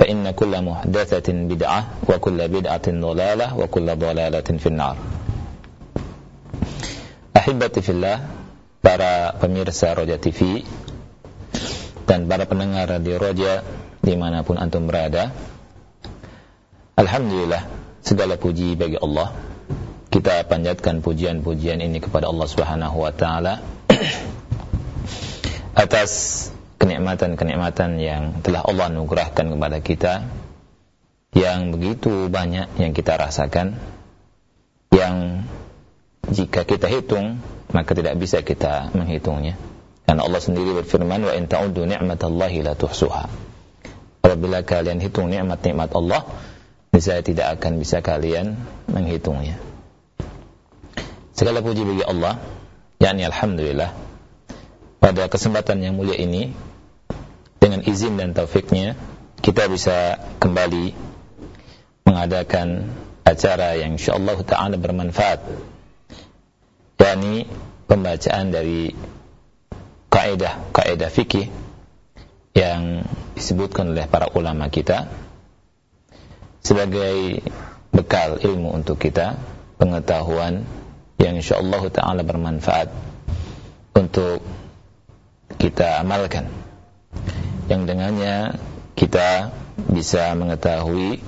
فإن كل محدثة بدعة وكل بدعة ضلالة وكل ضلالة في النار أحبتي في الله para pemirsa Roja TV dan para pendengar Radio Roja dimanapun antum berada Alhamdulillah segala puji bagi Allah kita panjatkan pujian-pujian ini kepada Allah Subhanahu wa taala atas kenikmatan-kenikmatan yang telah Allah anugerahkan kepada kita yang begitu banyak yang kita rasakan yang jika kita hitung maka tidak bisa kita menghitungnya. Karena Allah sendiri berfirman wa in ta'uddu ni'matallahi la tuhsuha. Apabila kalian hitung nikmat-nikmat Allah niscaya tidak akan bisa kalian menghitungnya. Segala puji bagi Allah. Yakni alhamdulillah pada kesempatan yang mulia ini dengan izin dan taufiknya kita bisa kembali mengadakan acara yang insyaallah taala bermanfaat. Yakni pembacaan dari kaidah kaidah fikih yang disebutkan oleh para ulama kita sebagai bekal ilmu untuk kita pengetahuan yang insyaallah taala bermanfaat untuk kita amalkan yang dengannya kita bisa mengetahui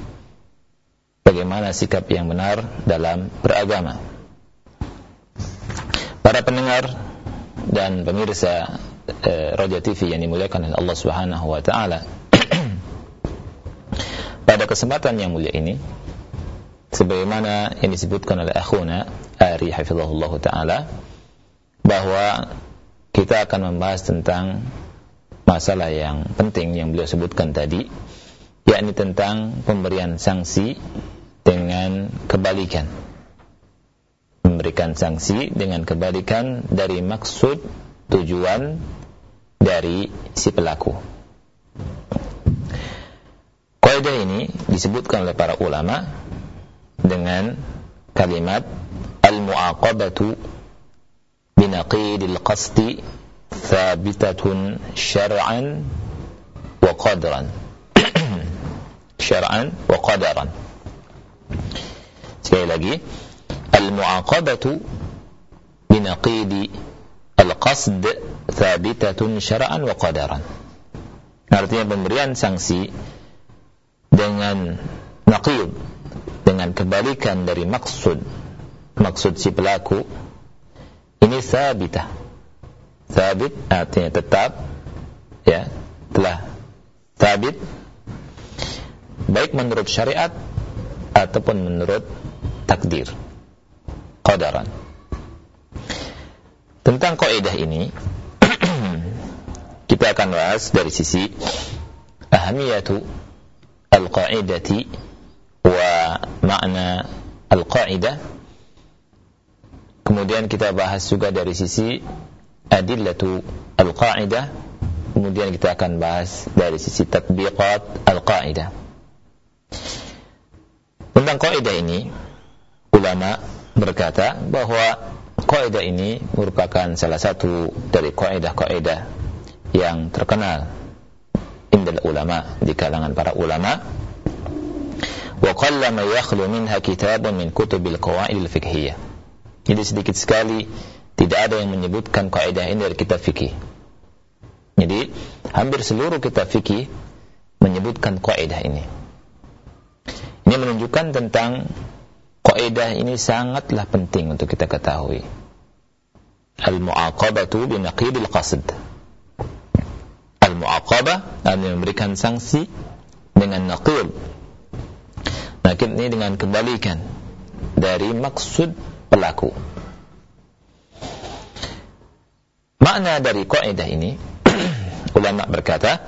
bagaimana sikap yang benar dalam beragama para pendengar dan pemirsa eh, Raja TV yang dimuliakan oleh Allah Subhanahu wa taala. Pada kesempatan yang mulia ini sebagaimana yang disebutkan oleh akhuna Ari hafizahullah taala bahwa kita akan membahas tentang masalah yang penting yang beliau sebutkan tadi yakni tentang pemberian sanksi dengan kebalikan memberikan sanksi dengan kebalikan dari maksud tujuan dari si pelaku. Kaidah ini disebutkan oleh para ulama dengan kalimat al-mu'aqabatu binaqidil qasdi thabitatun syar'an wa qadran. syar'an wa qadaran. Sekali lagi, المعاقبة بنقيض القصد ثابتة شرعا وقدرا artinya pemberian sanksi dengan naqid dengan kebalikan dari maksud maksud si pelaku ini sabitah sabit artinya tetap ya telah sabit baik menurut syariat ataupun menurut takdir qadaran. Tentang kaidah ini kita akan bahas dari sisi ahamiyatu al-qaidati wa makna al-qaidah. Kemudian kita bahas juga dari sisi adillatu al-qaidah. Kemudian kita akan bahas dari sisi tatbiqat al-qaidah. Tentang kaidah ini ulama berkata bahwa kaidah ini merupakan salah satu dari kaidah-kaidah yang terkenal indal ulama di kalangan para ulama wa qallama yakhlu minha kitabun min kutubil qawaid al-fiqhiyah jadi sedikit sekali tidak ada yang menyebutkan kaidah ini dari kitab fikih. Jadi hampir seluruh kitab fikih menyebutkan kaidah ini. Ini menunjukkan tentang kaidah ini sangatlah penting untuk kita ketahui. Al-mu'aqabatu bi naqidil qasd. Al-mu'aqabah dan memberikan sanksi dengan naqil. Naqil ini dengan kebalikan. Dari maksud pelaku. Makna dari kaidah ini ulama berkata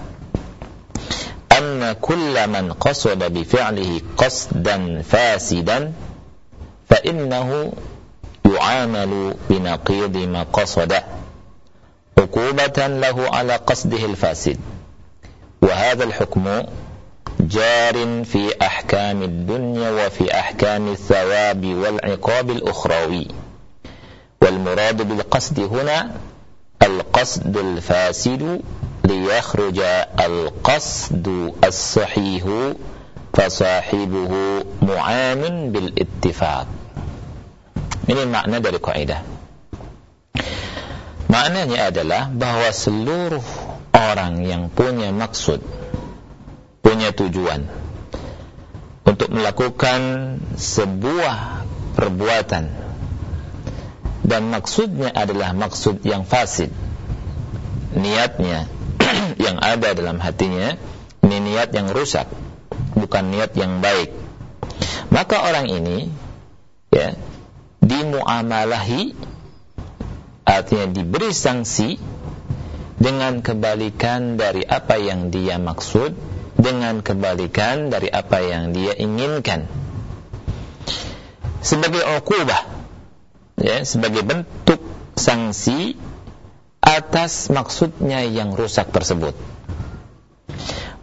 anna kulla man qasada bi fi'lihi qasdan fasidan fa innahu yu'amalu bi naqidi ma qasada uqubatan lahu ala qasdihi al-fasid جار في أحكام الدنيا وفي أحكام الثواب والعقاب الأخروي والمراد بالقصد هنا القصد الفاسد ليخرج القصد الصحيح فصاحبه معان بالاتفاق من المعنى dari kaidah Maknanya adalah bahwa seluruh orang yang punya maksud, punya tujuan untuk melakukan sebuah perbuatan dan maksudnya adalah maksud yang fasid. Niatnya yang ada dalam hatinya ini niat yang rusak, bukan niat yang baik. Maka orang ini ya dimuamalahi artinya diberi sanksi dengan kebalikan dari apa yang dia maksud dengan kebalikan dari apa yang dia inginkan. Sebagai ukubah ya sebagai bentuk sanksi atas maksudnya yang rusak tersebut.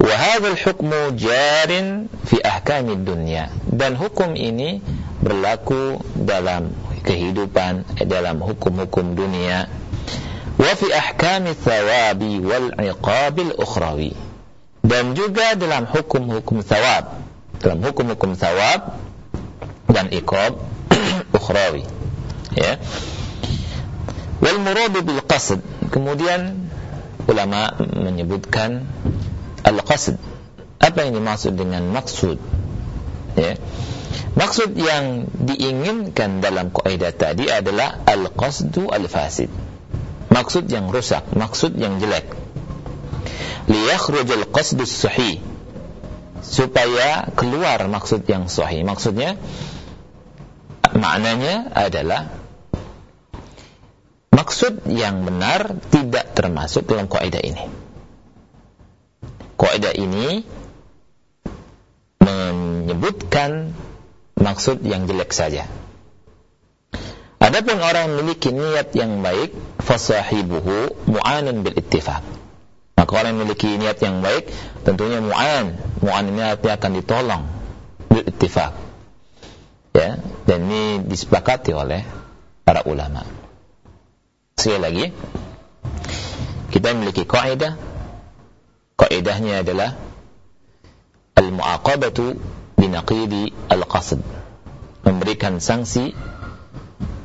Wa hukmu fi ahkamid dunya. Dan hukum ini berlaku dalam kehidupan dalam hukum-hukum dunia. Wa fi thawabi wal iqabil ukhrawi dan juga dalam hukum-hukum thawab. Dalam hukum-hukum thawab dan iqab ukhrawi. Ya. Wal muradu bil qasd. Kemudian ulama menyebutkan al qasd. Apa yang dimaksud dengan maksud? Ya. Maksud yang diinginkan dalam kaidah tadi adalah al-qasdu al-fasid. Maksud yang rusak, maksud yang jelek. Liyakhrujal qasdu sahih. Supaya keluar maksud yang sahih. Maksudnya maknanya adalah maksud yang benar tidak termasuk dalam kaidah ini. Kaidah ini menyebutkan maksud yang jelek saja. Adapun orang memiliki niat yang baik, fasahibuhu mu'anun bil ittifaq. Maka orang yang memiliki niat yang baik, tentunya mu'an. Mu'an ini akan ditolong bil. Ya, dan ini disepakati oleh para ulama. Sekali lagi, kita memiliki kaidah. Kaidahnya adalah al-mu'aqabatu binaqidi al-qasd memberikan sanksi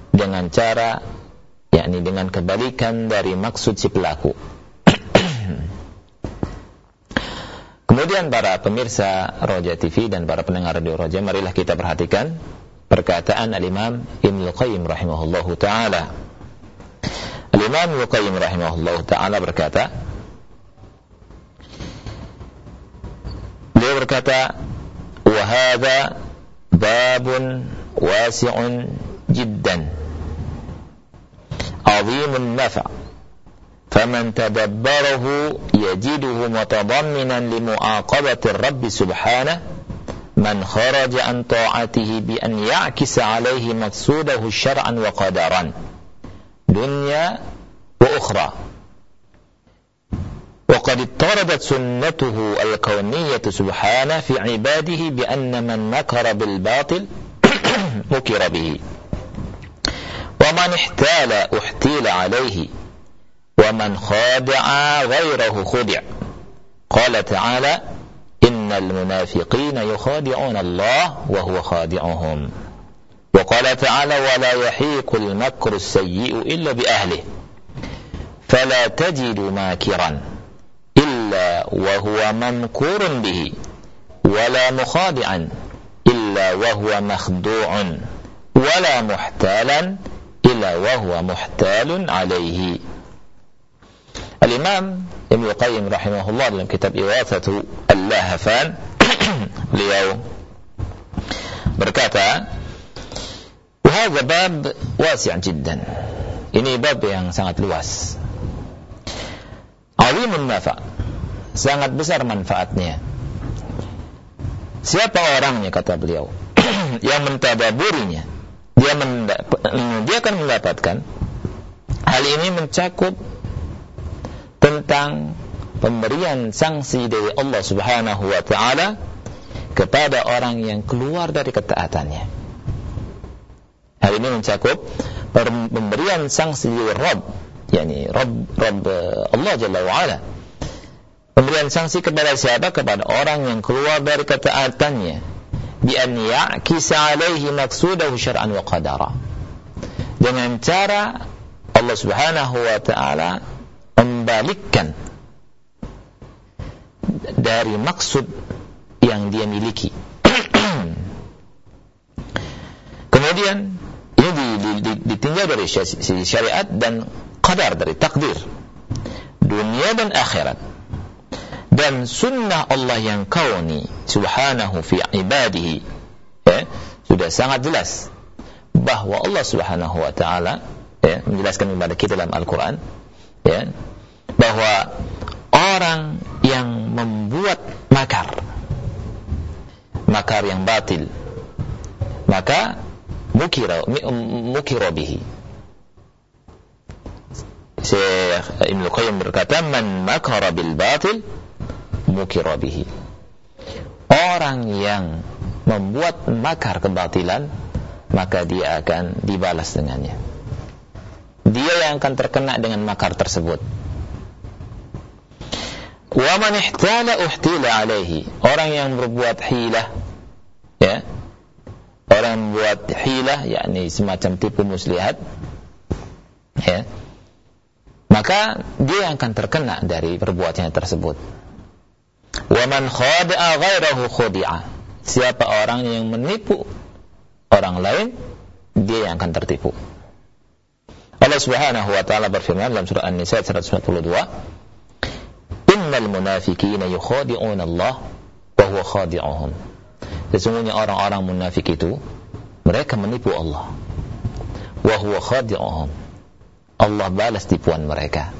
dengan cara yakni dengan kebalikan dari maksud si pelaku Kemudian para pemirsa Roja TV dan para pendengar Radio Roja, marilah kita perhatikan perkataan Al-Imam Ibn Qayyim rahimahullahu taala. Al-Imam Ibn Qayyim rahimahullahu taala berkata, Dia berkata, "Wa hadha babun wasi'un jiddan 'azimun. فمن تدبره يجده متضمنا لمعاقبة الرب سبحانه من خرج عن طاعته بأن يعكس عليه مقصوده شرعا وقدرا دنيا وأخرى. وقد اضطردت سنته الكونية سبحانه في عباده بأن من مكر بالباطل مكر به. ومن احتال احتيل عليه. ومن خادع غيره خدع. قال تعالى إن المنافقين يخادعون الله وهو خادعهم. وقال تعالى ولا يحيق المكر السيء إلا بأهله. فلا تجد ماكرا إلا وهو ممكور به ولا مخادعا إلا وهو مخدوع ولا محتالا إلا وهو محتال عليه. Al-Imam Ibn Qayyim rahimahullah dalam kitab Iwathatu Al-Lahafan beliau berkata, "Hadza bab wasi'an jiddan." Ini bab yang sangat luas. Azimun nafa. Sangat besar manfaatnya. Siapa orangnya kata beliau? yang mentadaburinya. Dia, men, dia akan mendapatkan hal ini mencakup tentang pemberian sanksi dari Allah Subhanahu wa taala kepada orang yang keluar dari ketaatannya. Hal ini mencakup pemberian sanksi dari Rabb, yakni Rabb, Rabb Allah Jalla wa ala. Pemberian sanksi kepada siapa? Kepada orang yang keluar dari ketaatannya. Bi an ya'kisa alaihi maqsudahu syar'an wa qadara. Dengan cara Allah Subhanahu wa taala membalikkan dari maksud yang dia miliki. Kemudian ini ditinjau dari syariat dan qadar dari takdir. Dunia dan akhirat. Dan sunnah Allah yang kauni subhanahu fi ibadihi. Ya, sudah sangat jelas bahwa Allah subhanahu wa ta'ala ya, menjelaskan kepada kita dalam Al-Quran ya, bahwa orang yang membuat makar makar yang batil maka mukira mukira bihi. Syekh Ibn Qayyim berkata man makara bil batil mukira bihi. Orang yang membuat makar kebatilan maka dia akan dibalas dengannya. Dia yang akan terkena dengan makar tersebut. Wa man ihtala uhtila alaihi. Orang yang berbuat hilah ya. Orang yang membuat hilah yakni semacam tipu muslihat ya. Maka dia yang akan terkena dari perbuatannya tersebut. Wa man khada'a ghairahu khudi'a. Siapa orang yang menipu orang lain, dia yang akan tertipu. Allah Subhanahu wa taala berfirman dalam surah An-Nisa 142, "Innal munafiqina yukhadi'una Allah wa huwa khadi'uhum." Sesungguhnya orang-orang munafik itu mereka menipu Allah. Wa huwa khadi'uhum. Allah balas tipuan mereka.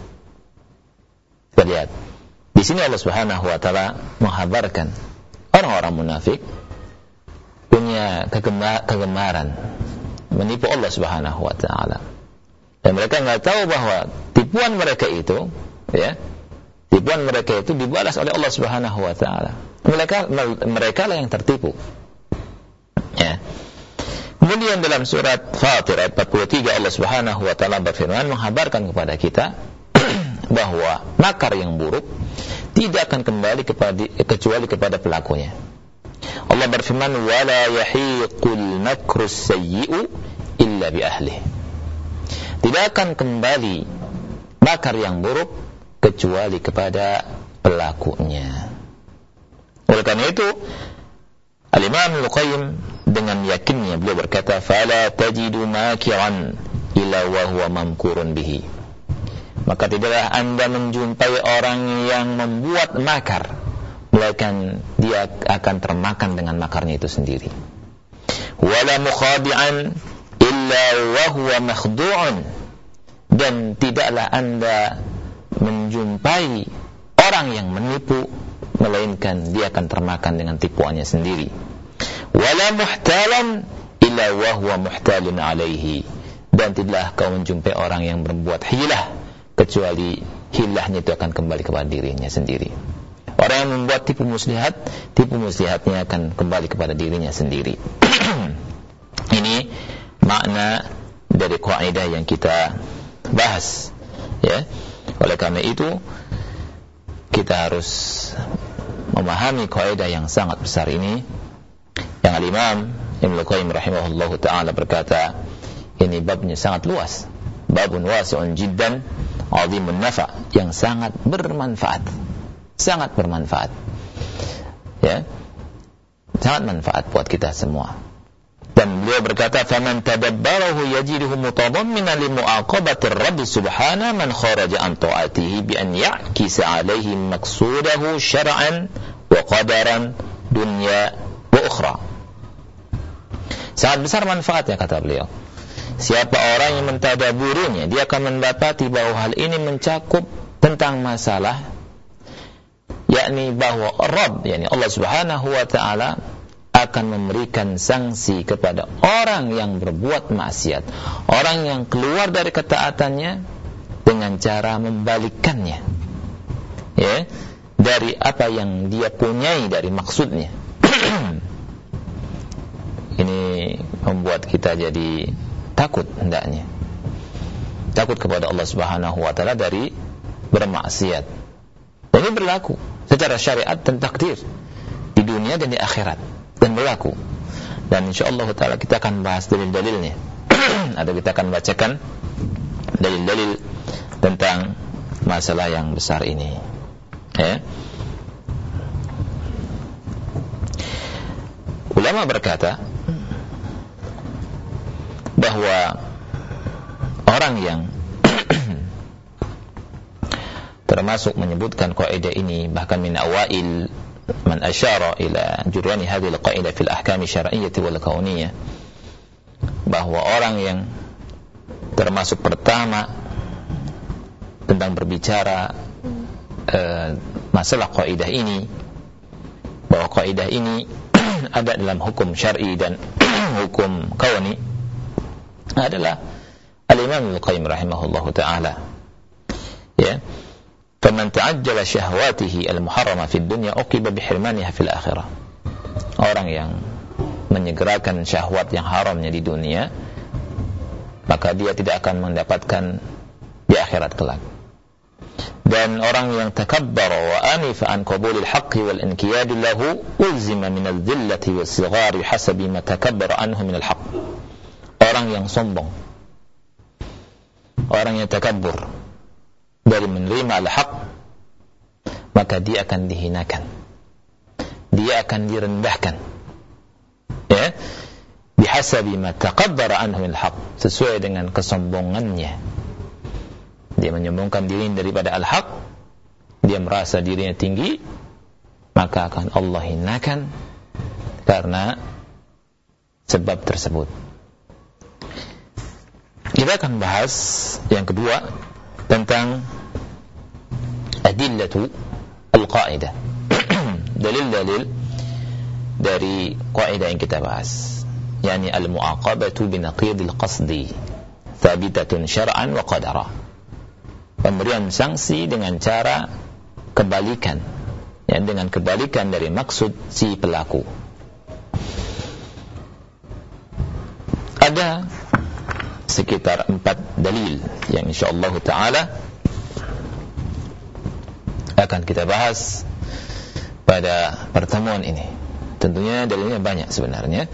Kita lihat. Di sini Allah Subhanahu wa taala menghabarkan orang-orang munafik punya kegemaran menipu Allah Subhanahu wa taala dan mereka nggak tahu bahwa tipuan mereka itu, ya, tipuan mereka itu dibalas oleh Allah Subhanahu Wa Taala. Mereka mereka lah yang tertipu. Ya. Kemudian dalam surat Fatir ayat 43 Allah Subhanahu wa taala berfirman menghabarkan kepada kita bahwa makar yang buruk tidak akan kembali kepada kecuali kepada pelakunya. Allah berfirman wala yahiqul makru sayyi'u illa bi ahlihi tidak akan kembali makar yang buruk kecuali kepada pelakunya. Oleh karena itu, Al-Imam Al-Qayyim dengan yakinnya beliau berkata, "Fala tajidu makiran illa wa huwa mamkurun bihi." Maka tidaklah Anda menjumpai orang yang membuat makar melainkan dia akan termakan dengan makarnya itu sendiri. Wala mukhadi'an illa wa huwa makhdu'un dan tidaklah anda menjumpai orang yang menipu melainkan dia akan termakan dengan tipuannya sendiri. Wala muhtalan illa wa huwa muhtalun alaihi. Dan tidaklah kau menjumpai orang yang berbuat hilah kecuali hilahnya itu akan kembali kepada dirinya sendiri. Orang yang membuat tipu muslihat tipu muslihatnya akan kembali kepada dirinya sendiri. Ini makna dari kaidah yang kita bahas ya oleh karena itu kita harus memahami kaidah yang sangat besar ini. Yang al-Imam Ibnu Qayyim rahimahullahu taala berkata ini babnya sangat luas. Babun wasi'un jiddan azimun nafa yang sangat bermanfaat. Sangat bermanfaat. Ya. Sangat manfaat buat kita semua dan beliau berkata faman tadabbarahu yajiduhu mutadamminan li mu'aqabati rabb subhanahu man kharaja an ta'atihi bi an ya'kisa alaihi maqsudahu syar'an wa qadaran dunya wa ukhra. Sangat besar manfaatnya kata beliau. Siapa orang yang mentadaburinya dia akan mendapati bahwa hal ini mencakup tentang masalah yakni bahwa Rabb yakni Allah Subhanahu wa taala akan memberikan sanksi kepada orang yang berbuat maksiat, orang yang keluar dari ketaatannya dengan cara membalikannya. Ya, dari apa yang dia punyai dari maksudnya. Ini membuat kita jadi takut hendaknya. Takut kepada Allah Subhanahu wa taala dari bermaksiat. Ini berlaku secara syariat dan takdir di dunia dan di akhirat berlaku. Dan insyaallah taala kita akan bahas dalil-dalilnya. Atau kita akan bacakan dalil-dalil tentang masalah yang besar ini. Ya. Ulama berkata bahwa orang yang termasuk menyebutkan kaidah ini bahkan min awail asyara ila jurani hadhihi alqaidah fil ahkam syar'iyyah wal kauniyah. Bahwa orang yang termasuk pertama tentang berbicara uh, masalah kaidah ini bahwa kaidah ini ada dalam hukum syar'i dan hukum kauni adalah Al-Imam Al-Qayyim rahimahullahu taala. Ya Faman ta'ajjala syahwatihi al-muharrama fid dunya uqiba bihirmaniha fil akhirah. Orang yang menyegerakan syahwat yang haramnya di dunia, maka dia tidak akan mendapatkan di akhirat kelak. Dan orang yang takabbar wa anif an qabulil haqqi wal inqiyad lahu ulzima min adh-dhillati was-sighar hasabi ma takabbara anhu min al-haqq. Orang yang sombong. Orang yang takabbur dari menerima al-haq maka dia akan dihinakan. Dia akan direndahkan. Ya? Bihasabi ma taqaddara anhu al-haq. Sesuai dengan kesombongannya. Dia menyombongkan diri daripada al-haq dia merasa dirinya tinggi maka akan Allah hinakan karena sebab tersebut. Kita akan bahas yang kedua tentang adillatu al-qaidah. Dalil-dalil dari kaidah yang kita bahas. Yakni al-muaqabatu bi naqidil qasdi thabitatun syar'an wa qadara. Pemberian sanksi dengan cara kebalikan. Ya dengan kebalikan dari maksud si pelaku. Ada sekitar empat dalil yang insyaallah taala akan kita bahas pada pertemuan ini. Tentunya dalilnya banyak sebenarnya.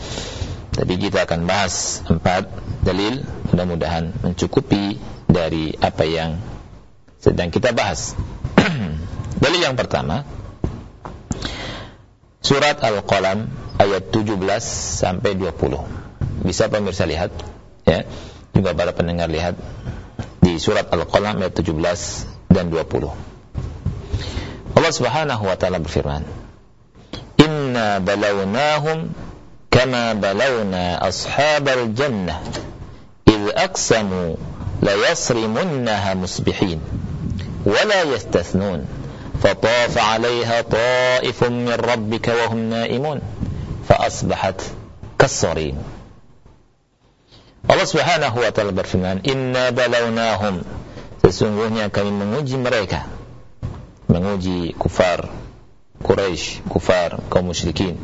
Tapi kita akan bahas empat dalil mudah-mudahan mencukupi dari apa yang sedang kita bahas. dalil yang pertama Surat Al-Qalam ayat 17 sampai 20. Bisa pemirsa lihat ya juga para pendengar lihat di surat Al-Qalam ayat 17 dan 20. Allah Subhanahu wa taala berfirman, "Inna balawnahum kama balawna ashabal jannah idh aqsamu la yasrimunnaha musbihin wa la yastathnun فطاف عليها طائف من ربك وهم نائمون فأصبحت كالصريم Allah Subhanahu wa taala berfirman, "Inna balawnahum." Sesungguhnya kami menguji mereka. Menguji kufar Quraisy, kufar kaum musyrikin.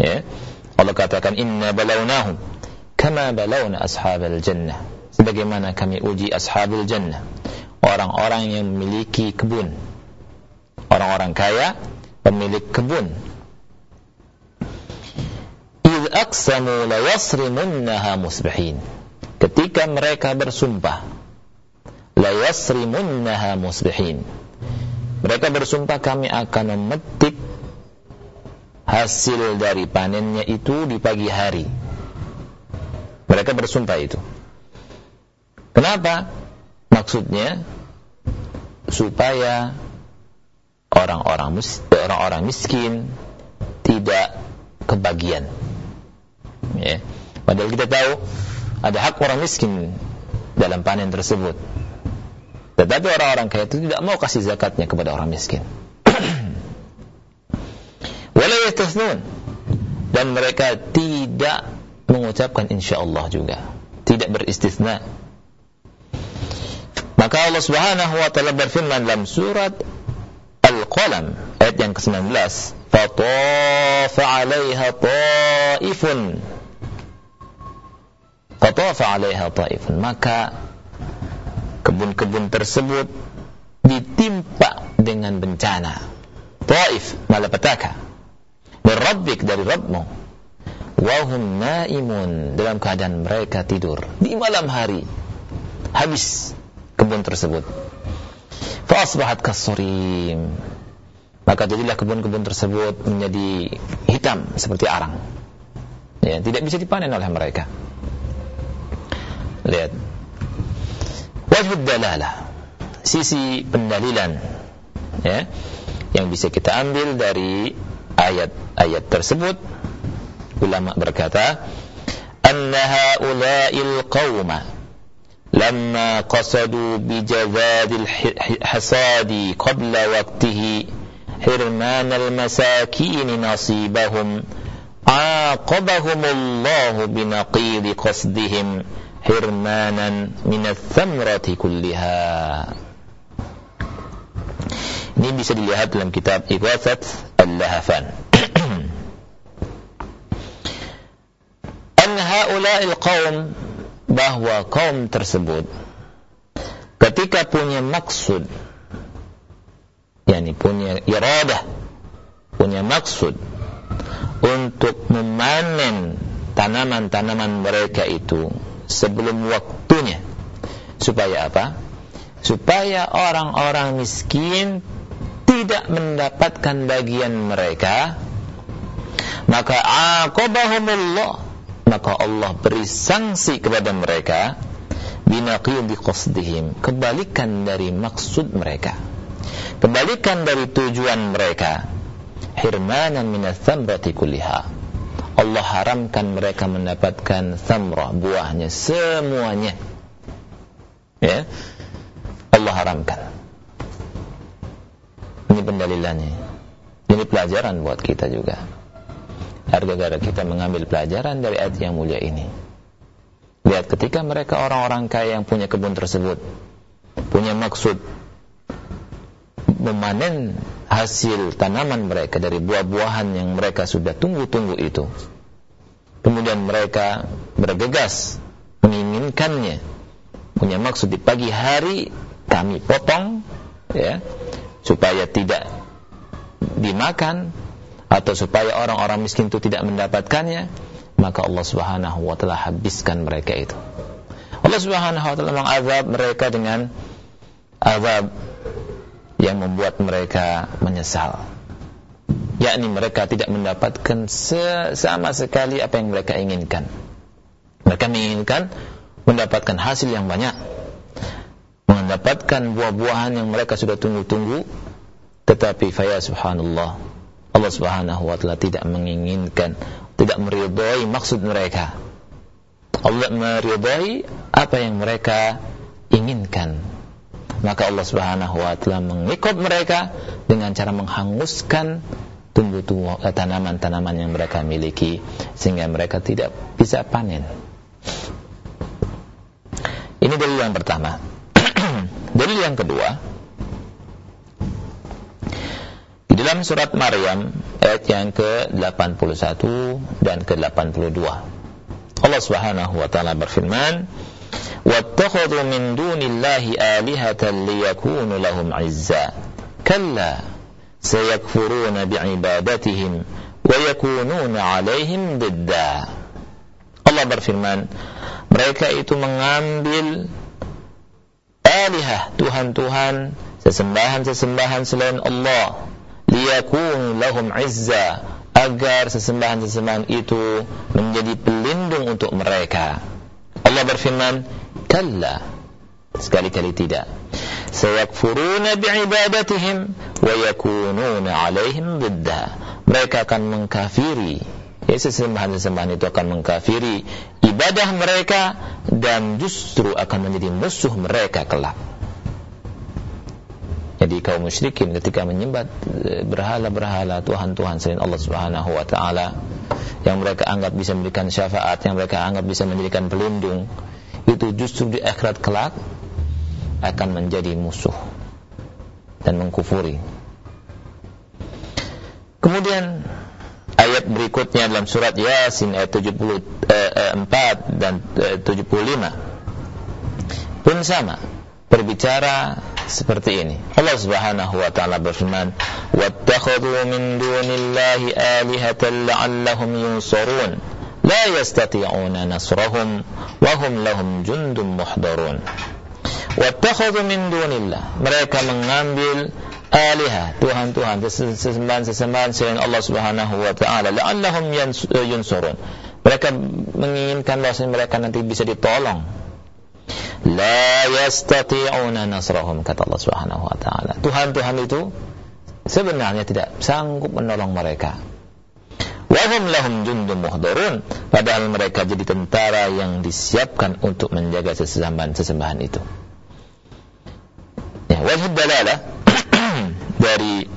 Ya. Allah katakan, "Inna balawnahum." kama balawna ashabal jannah sebagaimana kami uji ashabul jannah orang-orang yang memiliki kebun orang-orang kaya pemilik kebun aqsamu la yasrimunnaha musbihin. Ketika mereka bersumpah la yasrimunnaha musbihin. Mereka bersumpah kami akan memetik hasil dari panennya itu di pagi hari. Mereka bersumpah itu. Kenapa? Maksudnya supaya orang-orang miskin tidak kebagian ya padahal kita tahu ada hak orang miskin dalam panen tersebut tetapi orang-orang kaya itu tidak mau kasih zakatnya kepada orang miskin. Dan mereka tidak mengucapkan insyaallah juga. Tidak beristisna. Maka Allah Subhanahu wa taala berfirman dalam surat Al-Qalam ayat yang ke-19, "Fatafa 'alaiha ta'ifun." Fatafa 'alaiha ta'ifun. Maka kebun-kebun tersebut ditimpa dengan bencana. Taif, malapetaka. Dari Rabbik, dari Rabbmu. Wahum naimun dalam keadaan mereka tidur di malam hari. Habis kebun tersebut. Fa'asbahat kasurim. Maka jadilah kebun-kebun tersebut menjadi hitam seperti arang. Ya, tidak bisa dipanen oleh mereka. Lihat, wajib dalalah sisi pendalilan ya yang bisa kita ambil dari ayat-ayat tersebut ulama berkata anna haula'il qauma lamma qasadu bi jazadil hasadi qabla waqtihi hirman al masakin nasibahum عاقبهم الله بنقيض قصدهم hirmanan minat thamrati kulliha. Ini bisa dilihat dalam kitab Ighathat Al-Lahafan. An haula'il qaum bahwa kaum tersebut ketika punya maksud yakni punya iradah punya maksud untuk memanen tanaman-tanaman mereka itu sebelum waktunya. Supaya apa? Supaya orang-orang miskin tidak mendapatkan bagian mereka. Maka aqabahumullah. Maka Allah beri sanksi kepada mereka binaqidi qasdihim. Kebalikan dari maksud mereka. Kebalikan dari tujuan mereka. Hirmanan Allah haramkan mereka mendapatkan samrah buahnya. Semuanya. Ya. Allah haramkan. Ini pendalilannya. Ini pelajaran buat kita juga. Harga-gara kita mengambil pelajaran dari ayat yang mulia ini. Lihat ketika mereka orang-orang kaya yang punya kebun tersebut punya maksud memanen hasil tanaman mereka dari buah-buahan yang mereka sudah tunggu-tunggu itu. Kemudian mereka bergegas menginginkannya. Punya maksud di pagi hari kami potong ya supaya tidak dimakan atau supaya orang-orang miskin itu tidak mendapatkannya, maka Allah Subhanahu wa taala habiskan mereka itu. Allah Subhanahu wa taala mengazab mereka dengan azab yang membuat mereka menyesal. Yakni mereka tidak mendapatkan sama sekali apa yang mereka inginkan. Mereka menginginkan mendapatkan hasil yang banyak. Mendapatkan buah-buahan yang mereka sudah tunggu-tunggu. Tetapi faya subhanallah Allah subhanahu wa ta'ala tidak menginginkan tidak meridai maksud mereka. Allah meridai apa yang mereka inginkan maka Allah Subhanahu wa taala mengikut mereka dengan cara menghanguskan tumbuh-tumbuh eh, tanaman-tanaman yang mereka miliki sehingga mereka tidak bisa panen. Ini dalil yang pertama. dalil yang kedua di dalam surat Maryam ayat yang ke-81 dan ke-82. Allah Allah Subhanahu wa taala berfirman, "Wattakhadhu min dunillahi alihatan liyakunu lahum 'izza." Kalla sayakfuruna bi'ibadatihim wa yakununa 'alaihim didda. Allah berfirman, mereka itu mengambil alihah, tuhan-tuhan, sesembahan-sesembahan selain Allah, liyakunu lahum 'izza, agar sesembahan-sesembahan itu menjadi pelindung untuk mereka. Allah berfirman, "Kalla." Sekali-kali tidak. Sayakfuruna bi'ibadatihim wa yakununa 'alaihim didda. Mereka akan mengkafiri. Ya, sesembahan-sesembahan itu akan mengkafiri ibadah mereka dan justru akan menjadi musuh mereka kelak. Jadi kaum musyrikin ketika menyembah eh, berhala-berhala Tuhan-Tuhan selain Allah Subhanahu wa taala yang mereka anggap bisa memberikan syafaat, yang mereka anggap bisa menjadikan pelindung, itu justru di akhirat kelak akan menjadi musuh dan mengkufuri. Kemudian ayat berikutnya dalam surat Yasin ayat 74 eh, dan 75 eh, pun sama berbicara seperti ini. Allah Subhanahu wa taala berfirman, "Wattakhadhu min dunillahi alihatan la'allahum yunsarun." La yastati'una nasrahum wa hum lahum jundun muhdarun. Wattakhadhu min dunillah. Mereka mengambil alihah, tuhan-tuhan, sesembahan-sesembahan selain Allah Subhanahu wa taala, la'allahum yunsurun. Mereka menginginkan bahwa mereka nanti bisa ditolong la yastati'una nasrahum kata Allah Subhanahu wa taala. Tuhan-tuhan itu sebenarnya tidak sanggup menolong mereka. Wa hum lahum jundun muhdharun, padahal mereka jadi tentara yang disiapkan untuk menjaga sesembahan-sesembahan itu. Ya, wajib dalalah dari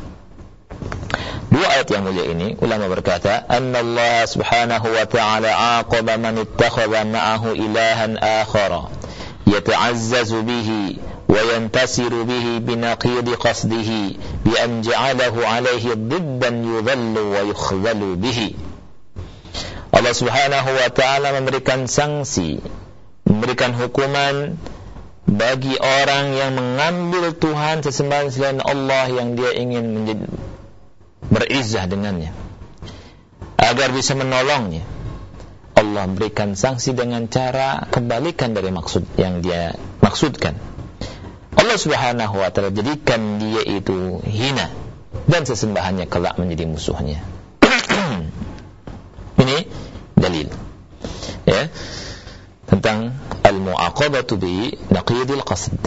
dua ayat yang mulia ini ulama berkata anna Allah Subhanahu wa taala aqaba man ittakhadha ma'ahu ilahan akhara يتعزز به وينتصر به بنقيض قصده بأن جعله عليه ضدا يذل ويخذل به Allah Subhanahu wa taala memberikan sanksi, memberikan hukuman bagi orang yang mengambil Tuhan sesembahan selain Allah yang dia ingin menjadi berizah dengannya agar bisa menolongnya Allah berikan sanksi dengan cara kebalikan dari maksud yang dia maksudkan. Allah Subhanahu wa taala jadikan dia itu hina dan sesembahannya kelak menjadi musuhnya. Ini dalil. Ya. Tentang al-mu'aqabatu bi naqidil qasd.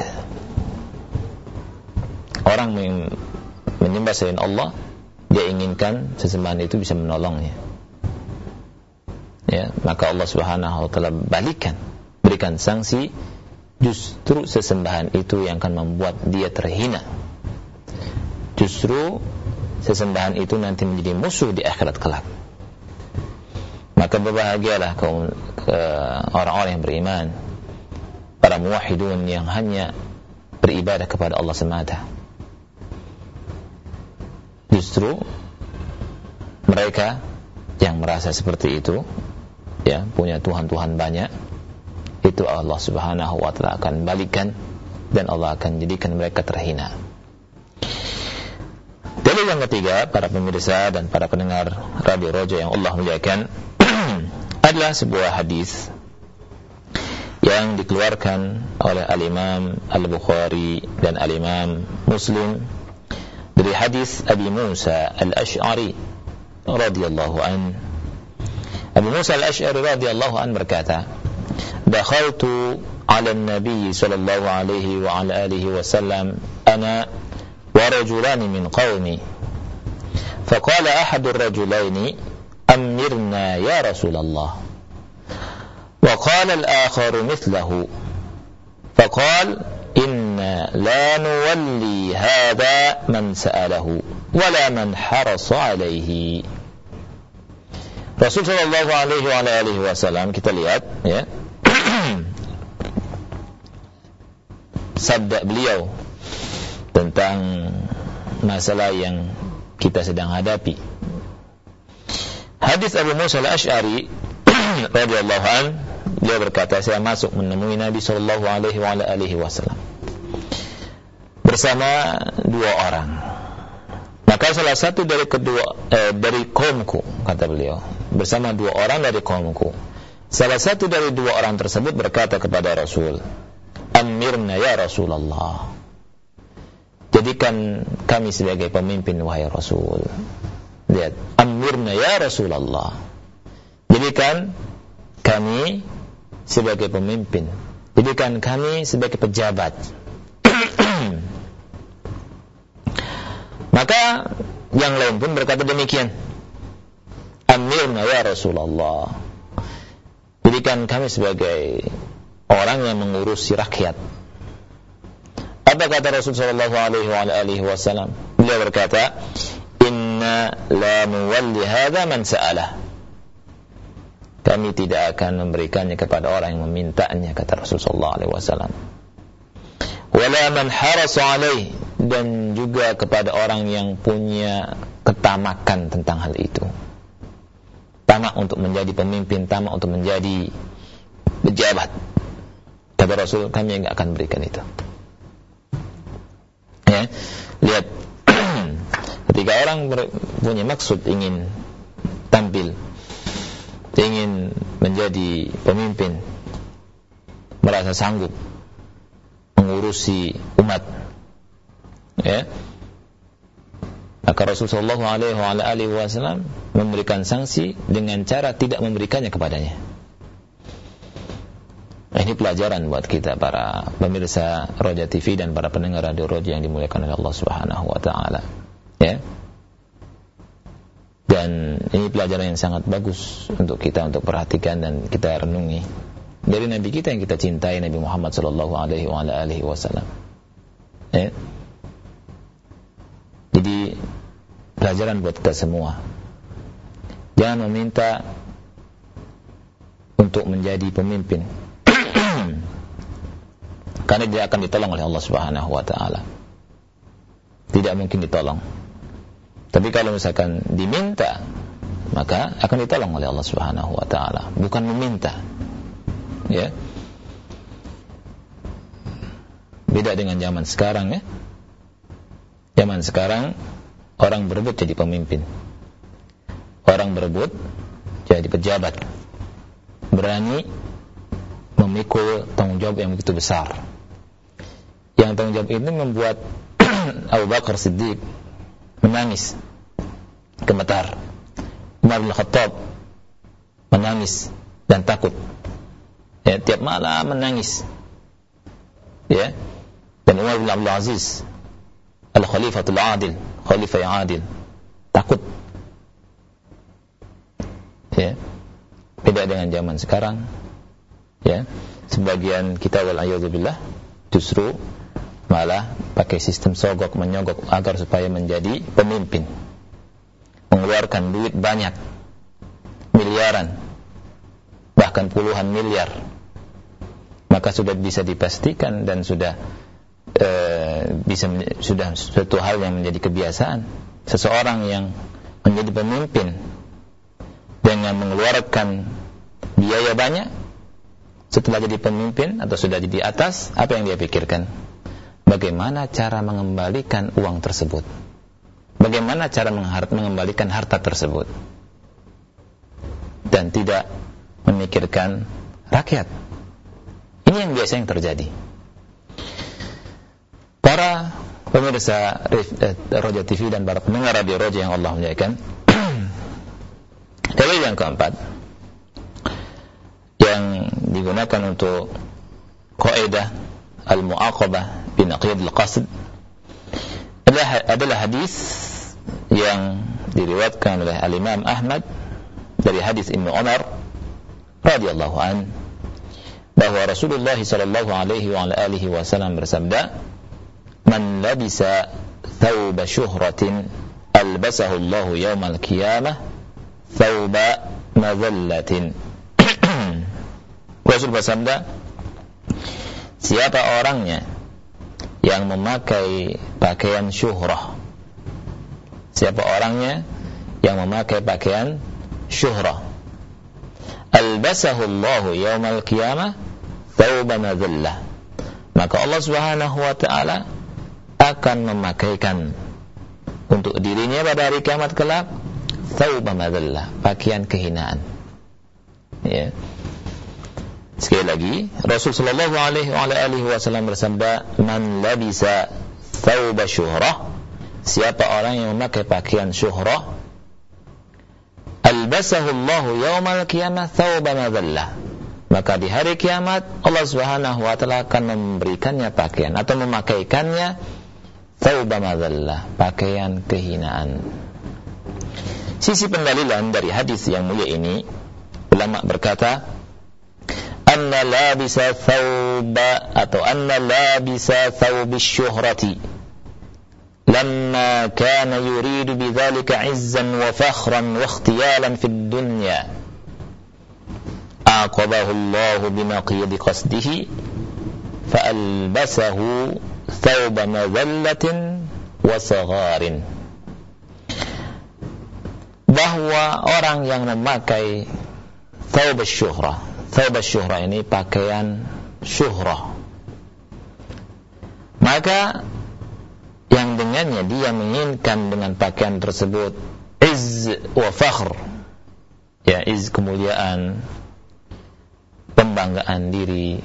Orang menyembah selain Allah, dia inginkan sesembahan itu bisa menolongnya ya maka Allah Subhanahu wa taala balikan berikan sanksi justru sesembahan itu yang akan membuat dia terhina. Justru sesembahan itu nanti menjadi musuh di akhirat kelak. Maka berbahagialah kaum orang-orang yang beriman para muwahhidun yang hanya beribadah kepada Allah semata. Justru mereka yang merasa seperti itu ya punya tuhan-tuhan banyak itu Allah Subhanahu wa taala akan balikan dan Allah akan jadikan mereka terhina. Dalil yang ketiga para pemirsa dan para pendengar Radio Roja yang Allah muliakan adalah sebuah hadis yang dikeluarkan oleh Al-Imam Al-Bukhari dan Al-Imam Muslim dari hadis Abi Musa Al-Ash'ari radhiyallahu anhu Abu Musa al-Ash'ari radhiyallahu an berkata, "Dakhaltu 'ala an-nabiy sallallahu alaihi wa 'ala alihi wasallam ana wa rajulan min qaumi." فقال أحد الرجلين أمرنا يا رسول الله وقال الآخر مثله فقال إنا لا نولي هذا من سأله ولا من حرص عليه Rasul Shallallahu Alaihi Wasallam kita lihat ya. Sabda beliau tentang masalah yang kita sedang hadapi. Hadis Abu Musa al-Ash'ari radhiyallahu an dia berkata saya masuk menemui Nabi sallallahu alaihi wasallam bersama dua orang. Maka salah satu dari kedua eh, dari kaumku kata beliau bersama dua orang dari kaumku. Salah satu dari dua orang tersebut berkata kepada Rasul Amirna ya Rasulullah. Jadikan kami sebagai pemimpin wahai Rasul. Lihat Amirna ya Rasulullah. Jadikan kami sebagai pemimpin. Jadikan kami sebagai pejabat. Maka yang lain pun berkata demikian. Amirna ya Rasulullah. Jadikan kami sebagai orang yang mengurusi rakyat. Apa kata Rasulullah sallallahu alaihi wasallam? Beliau berkata, "Inna la nuwalli hadha man sa'alah." Kami tidak akan memberikannya kepada orang yang memintanya kata Rasulullah sallallahu alaihi wasallam wala man harasa alaih dan juga kepada orang yang punya ketamakan tentang hal itu tamak untuk menjadi pemimpin tamak untuk menjadi pejabat. Kata Rasul kami enggak akan berikan itu. Ya lihat. Ketika orang punya maksud ingin tampil ingin menjadi pemimpin merasa sanggup mengurusi umat ya maka Rasulullah SAW memberikan sanksi dengan cara tidak memberikannya kepadanya ini pelajaran buat kita para pemirsa Roja TV dan para pendengar radio Roja yang dimuliakan oleh Allah Subhanahu wa taala. Ya. Dan ini pelajaran yang sangat bagus untuk kita untuk perhatikan dan kita renungi dari Nabi kita yang kita cintai Nabi Muhammad sallallahu alaihi wasallam. Ya. Pelajaran buat kita semua. Jangan meminta untuk menjadi pemimpin. Karena dia akan ditolong oleh Allah Subhanahu wa taala. Tidak mungkin ditolong. Tapi kalau misalkan diminta, maka akan ditolong oleh Allah Subhanahu wa taala, bukan meminta ya beda dengan zaman sekarang ya zaman sekarang orang berebut jadi pemimpin. Orang berebut jadi pejabat. Berani memikul tanggung jawab yang begitu besar. Yang tanggung jawab ini membuat Abu Bakar Siddiq menangis. Gemetar. Umar bin Khattab menangis dan takut. Ya, tiap malam menangis. Ya. Dan Umar bin Abdul Aziz al khalifatul adil khalifah yang adil. Takut. Ya. Beda dengan zaman sekarang. Ya. Sebagian kita wal billah justru malah pakai sistem sogok menyogok agar supaya menjadi pemimpin. Mengeluarkan duit banyak. Miliaran. Bahkan puluhan miliar. Maka sudah bisa dipastikan dan sudah e, bisa sudah suatu hal yang menjadi kebiasaan. Seseorang yang menjadi pemimpin dengan mengeluarkan biaya banyak setelah jadi pemimpin atau sudah jadi atas apa yang dia pikirkan? Bagaimana cara mengembalikan uang tersebut? Bagaimana cara mengembalikan harta tersebut? Dan tidak memikirkan rakyat. Ini yang biasa yang terjadi. Para pemirsa eh, Roja TV dan para pendengar radio Roja yang Allah muliakan. Dalil yang keempat yang digunakan untuk kaidah al-mu'aqabah bin aqid al-qasd adalah, hadis yang diriwayatkan oleh al-Imam Ahmad dari hadis Ibnu Umar radhiyallahu anhu bahwa Rasulullah sallallahu alaihi wa wasallam bersabda man labisa thawb syuhratin albasahu Allah yaumal qiyamah thawba madhallatin. Rasul bersabda siapa orangnya yang memakai pakaian syuhrah? Siapa orangnya yang memakai pakaian syuhrah? Albasahu Allah yaumal qiyamah thawba madhillah. Maka Allah Subhanahu wa taala akan memakaikan untuk dirinya pada hari kiamat kelak thawba madhillah pakaian kehinaan. Ya. Sekali lagi Rasul sallallahu alaihi wasallam bersabda man labisa thawba syuhrah siapa orang yang memakai pakaian syuhrah albasahu Allah yaumal qiyamah thawba madhallah maka di hari kiamat Allah Subhanahu wa taala akan memberikannya pakaian atau memakaikannya Taubama dhallah, pakaian kehinaan. Sisi pendalilan dari hadis yang mulia ini, ulama berkata, anna labisa thawba atau anna labisa thawbi syuhrati lama kana yuridu bidzalika izzan wa fakhran wa ikhtiyalan fid dunya aqabahu Allah bimaqyadi qasdihi fa albasahu ثوب مذلة وصغار bahwa orang yang memakai thawb syuhrah thawb syuhrah ini pakaian syuhrah maka yang dengannya dia menginginkan dengan pakaian tersebut iz wa fakhr ya iz kemuliaan pembanggaan diri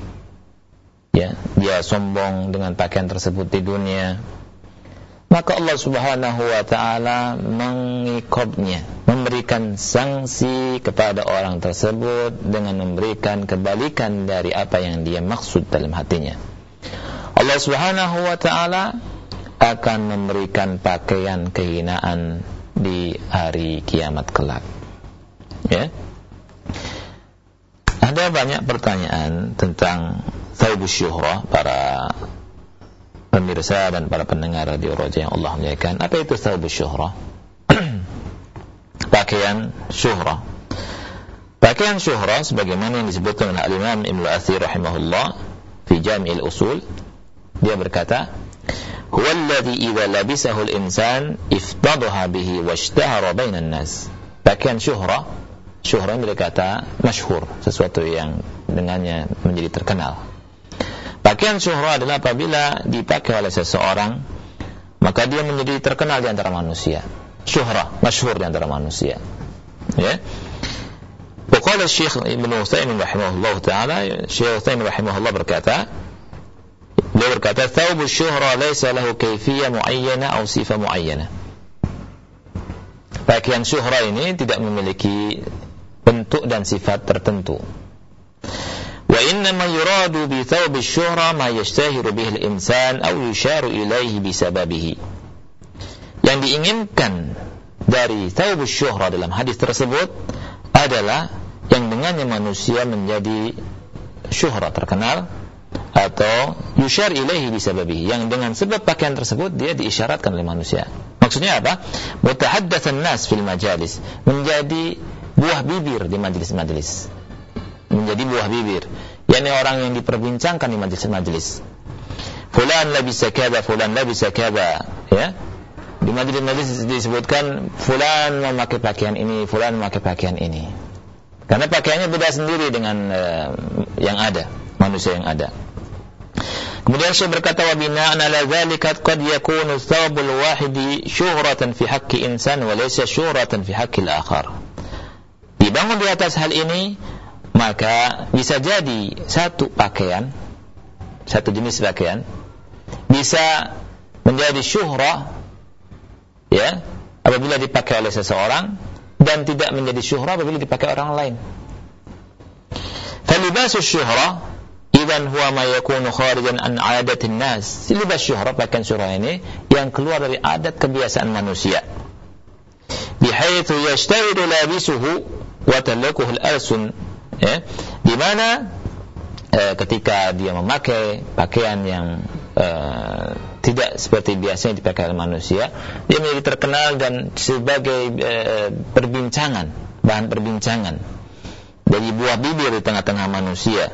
ya dia sombong dengan pakaian tersebut di dunia maka Allah Subhanahu wa taala mengikobnya memberikan sanksi kepada orang tersebut dengan memberikan kebalikan dari apa yang dia maksud dalam hatinya Allah Subhanahu wa taala akan memberikan pakaian kehinaan di hari kiamat kelak. Ya. Ada banyak pertanyaan tentang Thaubus Syuhrah para pemirsa dan para pendengar radio Roja yang Allah muliakan. Apa itu Thaubus Syuhrah? Pakaian syuhrah. Pakaian syuhrah sebagaimana yang disebutkan oleh Al-Imam Ibnu Athir rahimahullah fi Jami'il Usul dia berkata huwa alladhi idza labisahu al-insan iftadaha bihi washtahara bainan nas. Pakaian syuhrah, syuhrah ini kata masyhur, sesuatu yang dengannya menjadi terkenal. Pakaian syuhrah adalah apabila dipakai oleh seseorang maka dia menjadi terkenal di antara manusia. Syuhrah, masyhur di antara manusia. Ya. Waqala Syekh Ibnu Utsaimin rahimahullah taala, Syekh Utsaimin rahimahullah berkata, Beliau berkata, "Thawbu syuhra laysa lahu kayfiyah muayyana atau sifah muayyana." Pakaian syuhra ini tidak memiliki bentuk dan sifat tertentu. Wa inna ma bi yashtahiru bihi al-insan aw yusharu ilayhi bisababihi. Yang diinginkan dari thawbu syuhra dalam hadis tersebut adalah yang dengannya manusia menjadi syuhra terkenal atau yushar ilaihi bisababihi yang dengan sebab pakaian tersebut dia diisyaratkan oleh manusia. Maksudnya apa? Mutahaddatsan nas fil majalis, menjadi buah bibir di majelis-majelis. Menjadi buah bibir, yakni orang yang diperbincangkan di majelis-majelis. Fulan labisa kada, fulan labisa kada, ya. Di majelis-majelis disebutkan fulan memakai pakaian ini, fulan memakai pakaian ini. Karena pakaiannya beda sendiri dengan uh, yang ada, manusia yang ada. Kemudian Syekh berkata wa bina'an ala dzalika qad yakunu thawbul wahidi syuhratan fi haqqi insan wa laysa syuhratan fi haqqi al-akhar. Dibangun di atas hal ini maka bisa jadi satu pakaian satu jenis pakaian bisa menjadi syuhrah ya apabila dipakai oleh seseorang dan tidak menjadi syuhrah apabila dipakai orang lain. Falibasu syuhrah idan huwa ma yakunu kharijan an adatin nas. Libas syuhra pakaian syuhra ini yang keluar dari adat kebiasaan manusia. Bihaitsu yashtahidu labisuhu wa talakuhu al-alsun Ya, di mana eh, ketika dia memakai pakaian yang eh, tidak seperti biasanya dipakai oleh manusia, dia menjadi terkenal dan sebagai eh, perbincangan, bahan perbincangan. Dari buah bibir di tengah-tengah manusia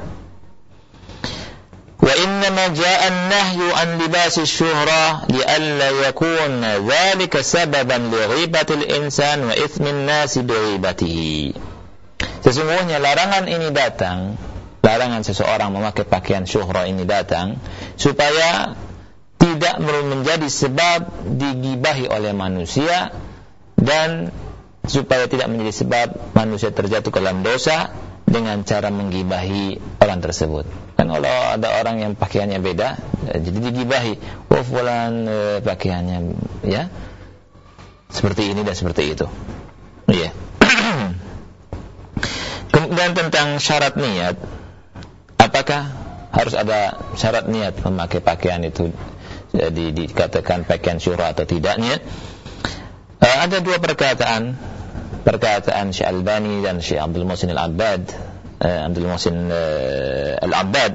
وإنما جاء النهي عن لباس الشهرة لئلا يكون ذلك سببا لغيبة الإنسان وإثم الناس بغيبته Sesungguhnya larangan ini datang, larangan seseorang memakai pakaian syuhra ini datang supaya tidak menjadi sebab digibahi oleh manusia dan supaya tidak menjadi sebab manusia terjatuh ke dalam dosa dengan cara menggibahi orang tersebut. Kan kalau ada orang yang pakaiannya beda, jadi digibahi, oh fulan eh, pakaiannya ya seperti ini dan seperti itu. Iya. Kemudian tentang syarat niat, apakah harus ada syarat niat memakai pakaian itu jadi dikatakan pakaian syurah atau tidaknya? Uh, ada dua perkataan, perkataan Syekh Albani dan Syekh Abdul Muhsin Al-Abbad, uh, Abdul Muhsin uh, Al-Abbad,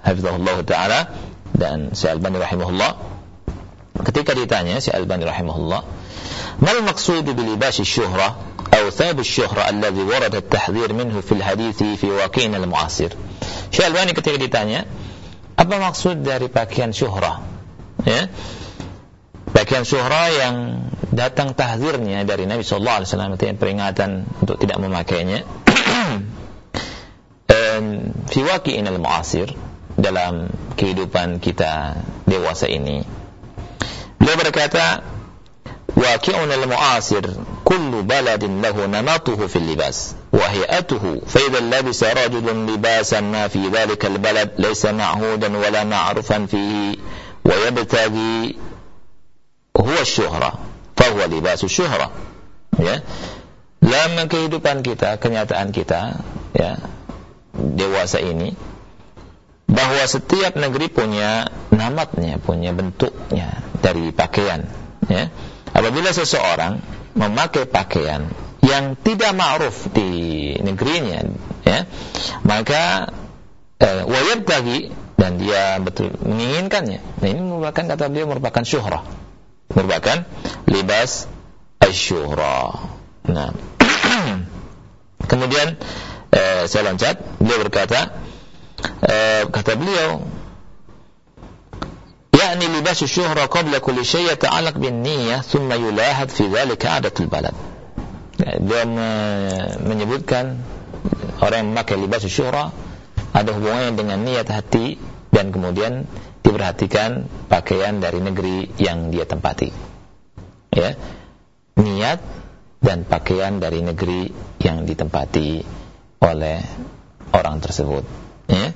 hafizahullah taala dan Syekh Albani rahimahullah. Ketika ditanya Syekh Albani rahimahullah, "Mal maqsud bilibas syuhrah?" أو ثاب الشهرة الذي ورد التحذير منه في الحديث في واقعنا المعاصر Syekh Albani ketika ditanya apa maksud dari pakaian syuhrah ya pakaian syuhrah yang datang tahzirnya dari Nabi sallallahu alaihi wasallam itu peringatan untuk tidak memakainya dan fi waqi'in al-mu'asir dalam kehidupan kita dewasa ini beliau berkata كل بلد له نمطه في اللباس وهيئته فإذا لبس رجل لباسا ما في ذلك البلد ليس معهودا ولا معروفا فيه ويبتغي هو الشهرة فهو لباس الشهرة ya dalam kehidupan kita كنياتان kita ya dewasa إني bahwa setiap negeri punya namatnya punya bentuknya dari pakaian ya apabila seseorang memakai pakaian yang tidak ma'ruf di negerinya ya. Maka eh, wajib bagi dan dia betul menginginkannya. Nah ini merupakan kata beliau merupakan syuhrah. Merupakan libas asyuhrah. Nah. Kemudian eh, saya loncat. Beliau berkata eh, kata beliau يعني لباس الشهرة قبل كل شيء يتعلق بالنية ثم يلاحظ في ذلك عادة البلد dia menyebutkan orang yang memakai libas syuhra ada hubungannya dengan niat hati dan kemudian diperhatikan pakaian dari negeri yang dia tempati ya niat dan pakaian dari negeri yang ditempati oleh orang tersebut ya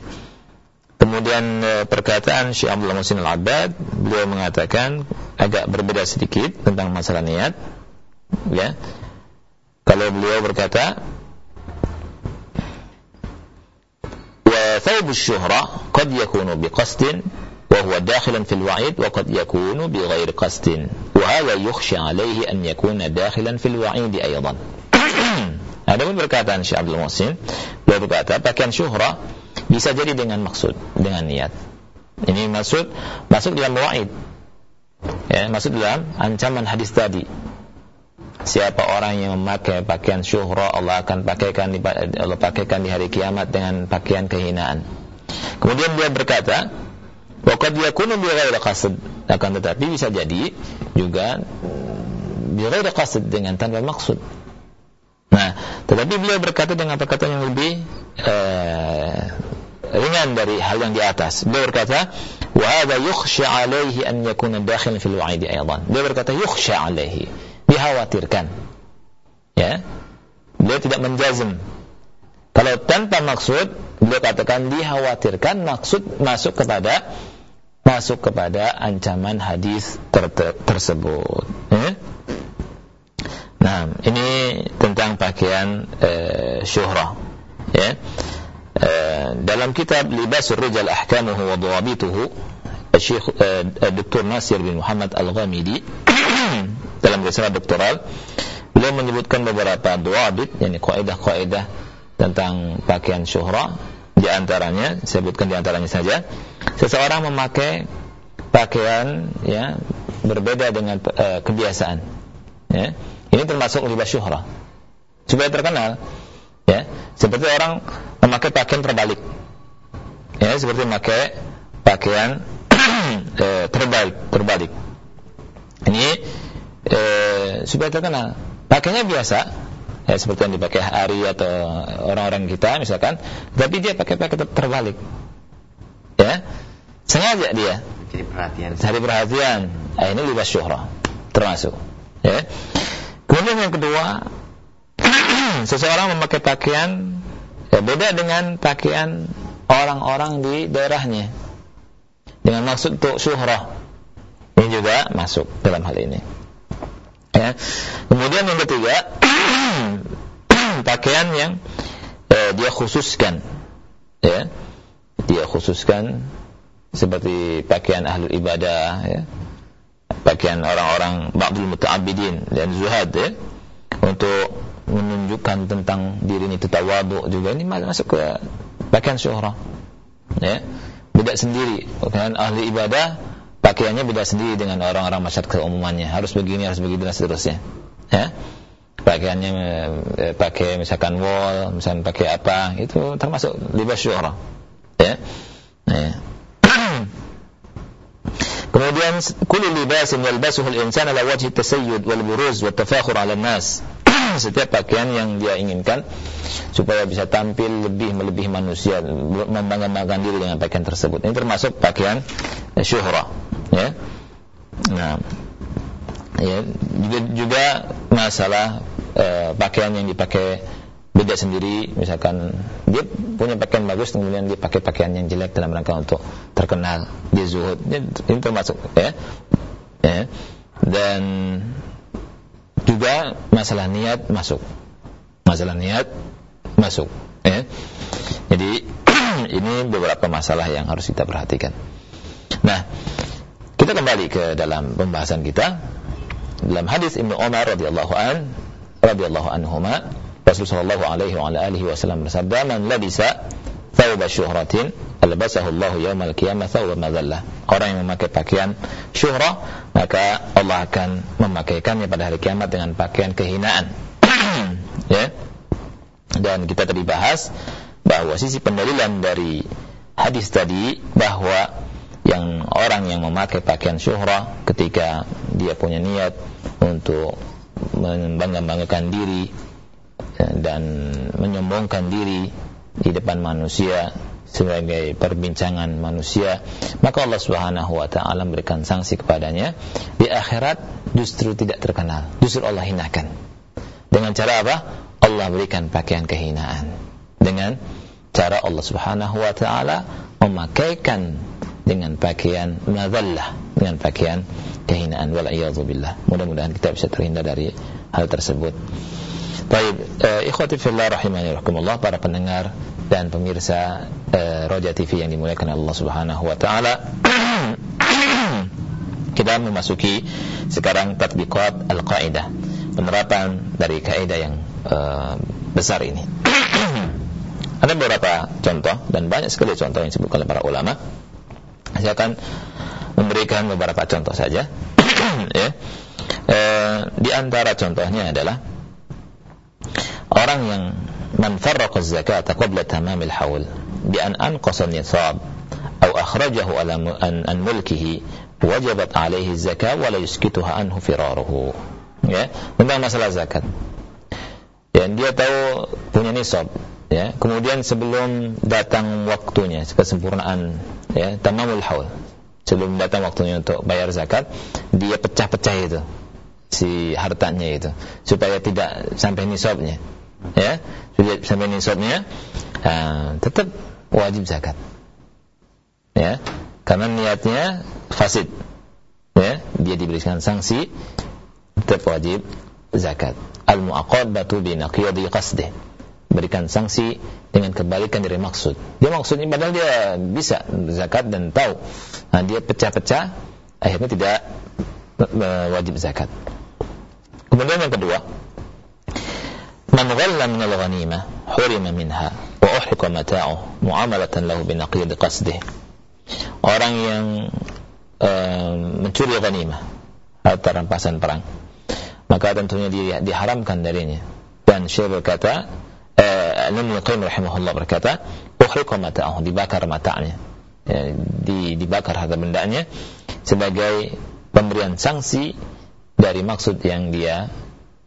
Kemudian e, perkataan Syekh Abdul Musin Al-Abbad, beliau mengatakan agak berbeda sedikit tentang masalah niat. Ya. Kalau beliau berkata, "Wa thawb asy-syuhra qad yakunu biqasdin wa huwa dakhilan fil wa'id wa qad yakunu bighairi qasdin wa hadha yukhsha alayhi an yakuna dakhilan fil wa'id aidan." Adapun perkataan Syekh Abdul Musin, beliau berkata pakaian syuhra bisa jadi dengan maksud, dengan niat. Ini maksud masuk dalam wa'id. Ya, masuk dalam ancaman hadis tadi. Siapa orang yang memakai pakaian syuhra Allah akan pakaikan Allah pakaikan di hari kiamat dengan pakaian kehinaan. Kemudian dia berkata, "Waqad yakunu bi ghairi qasd." Akan tetapi bisa jadi juga bi ghairi dengan tanpa maksud. Nah, tetapi beliau berkata dengan perkataan yang lebih uh, ringan dari hal yang di atas. Beliau berkata, "Wa hadha yukhsha 'alaihi an yakuna dakhil fil wa'idi aidan." Beliau berkata yukhsha 'alaihi, dikhawatirkan. Ya. Beliau tidak menjazm. Kalau tanpa maksud, beliau katakan dikhawatirkan maksud masuk kepada masuk kepada ancaman hadis ter ter tersebut. Ya? Nah, ini tentang pakaian uh, syuhrah. Ya. dalam kitab Libasul Rijal Ahkamuhu wa Dawabituhu Syekh Dr. Nasir bin Muhammad Al-Ghamidi dalam risalah doktoral beliau menyebutkan beberapa dawabit yakni kaidah-kaidah tentang pakaian syuhra di antaranya sebutkan di antaranya saja seseorang memakai pakaian ya berbeda dengan uh, kebiasaan ya ini termasuk libas syuhra supaya terkenal ya seperti orang memakai pakaian terbalik ya seperti memakai pakaian e, terbalik terbalik ini e, supaya terkenal pakainya biasa ya, seperti yang dipakai Ari atau orang-orang kita misalkan, tapi dia pakai pakai terbalik. Ya. Sengaja dia Jadi perhatian. cari perhatian. Nah, ini libas syuhrah termasuk. Ya. Kemudian yang kedua, seseorang memakai pakaian ya, beda dengan pakaian orang-orang di daerahnya dengan maksud untuk syuhrah. Ini juga masuk dalam hal ini. Ya. Kemudian yang ketiga, pakaian yang eh, dia khususkan, ya, dia khususkan seperti pakaian ahli ibadah, ya, pakaian orang-orang ba'dul muta'abidin dan zuhad, ya, untuk menunjukkan tentang diri ini tawadu juga. Ini masuk ke pakaian syuhrah, ya, beda sendiri, pakaian ahli ibadah pakaiannya beda sendiri dengan orang-orang masyarakat keumumannya. Harus begini harus begitu dan seterusnya. Ya. Pakaiannya eh, pakai misalkan wall misalkan pakai apa itu termasuk libas syuhra ya. Ya. Kemudian kullu libasin yalbasuhu al-insan ala wajhi tasayyud wal buruz wa tafakhur 'ala nas setiap pakaian yang dia inginkan supaya bisa tampil lebih melebihi manusia membanggakan diri dengan pakaian tersebut. Ini termasuk pakaian syuhra ya. Nah ya juga juga masalah eh, pakaian yang dipakai beda sendiri. Misalkan dia punya pakaian bagus kemudian dia pakai pakaian yang jelek dalam rangka untuk terkenal dia zuhud. Ini, ini termasuk ya. Ya. Dan juga masalah niat masuk. Masalah niat masuk ya. Jadi ini beberapa masalah yang harus kita perhatikan. Nah kita kembali ke dalam pembahasan kita. Dalam hadis Ibnu Umar radhiyallahu an radhiyallahu anhuma Rasulullah sallallahu alaihi wa alihi wasallam bersabda man labisa thawba syuhratin albasahu Allah yaumal qiyamah thawba madhallah orang yang memakai pakaian syuhrah maka Allah akan memakaikannya pada hari kiamat dengan pakaian kehinaan. Ya. Dan kita tadi bahas bahwa sisi pendalilan dari hadis tadi bahwa yang orang yang memakai pakaian syuhrah ketika dia punya niat untuk membanggakan diri dan menyombongkan diri di depan manusia sebagai perbincangan manusia maka Allah Subhanahu wa taala memberikan sanksi kepadanya. Di akhirat justru tidak terkenal justru Allah hinakan. Dengan cara apa? Allah berikan pakaian kehinaan. Dengan cara Allah Subhanahu wa taala memakaikan dengan pakaian madallah dengan pakaian kehinaan. Wal mudah-mudahan kita bisa terhindar dari hal tersebut Baik, uh, ikhwati fillah rahimani rahimakumullah para pendengar dan pemirsa uh, Roja TV yang dimuliakan Allah Subhanahu wa taala. Kita memasuki sekarang tatbiqat al-qaidah, penerapan dari kaidah yang uh, besar ini. Ada beberapa contoh dan banyak sekali contoh yang disebutkan oleh para ulama. Saya akan memberikan beberapa contoh saja. ya. E, di antara contohnya adalah orang yang man farraqa zakata qabla tamamil haul bi an anqasa nisab atau akhrajahu ala an, an mulkihi wajabat alaihi zakat wa la yuskituha anhu firaruhu. Ya tentang masalah zakat. Dan dia tahu punya nisab ya. Kemudian sebelum datang waktunya kesempurnaan ya tamamul haul sebelum datang waktunya untuk bayar zakat dia pecah-pecah itu si hartanya itu supaya tidak sampai nisabnya ya sudah sampai nisabnya uh, tetap wajib zakat. Ya karena niatnya fasid. Ya dia diberikan sanksi tetap wajib zakat. Al muaqaddatu bi naqidi qasdih berikan sanksi dengan kebalikan dari maksud. Dia maksudnya padahal dia bisa zakat dan tahu. Nah, dia pecah-pecah akhirnya tidak wajib zakat. Kemudian yang kedua Man ghalla min al-ghanimah hurima minha wa uhriqa mata'u mu'amalatan lahu binaqid qasdi. Orang yang uh, mencuri ghanima harta rampasan perang maka tentunya dia diharamkan darinya. Dan Syekh berkata, eh, Ibnu Qayyim rahimahullah berkata, "Uhriqa mata'uh", dibakar matanya. Ya, di, dibakar harta bendanya sebagai pemberian sanksi dari maksud yang dia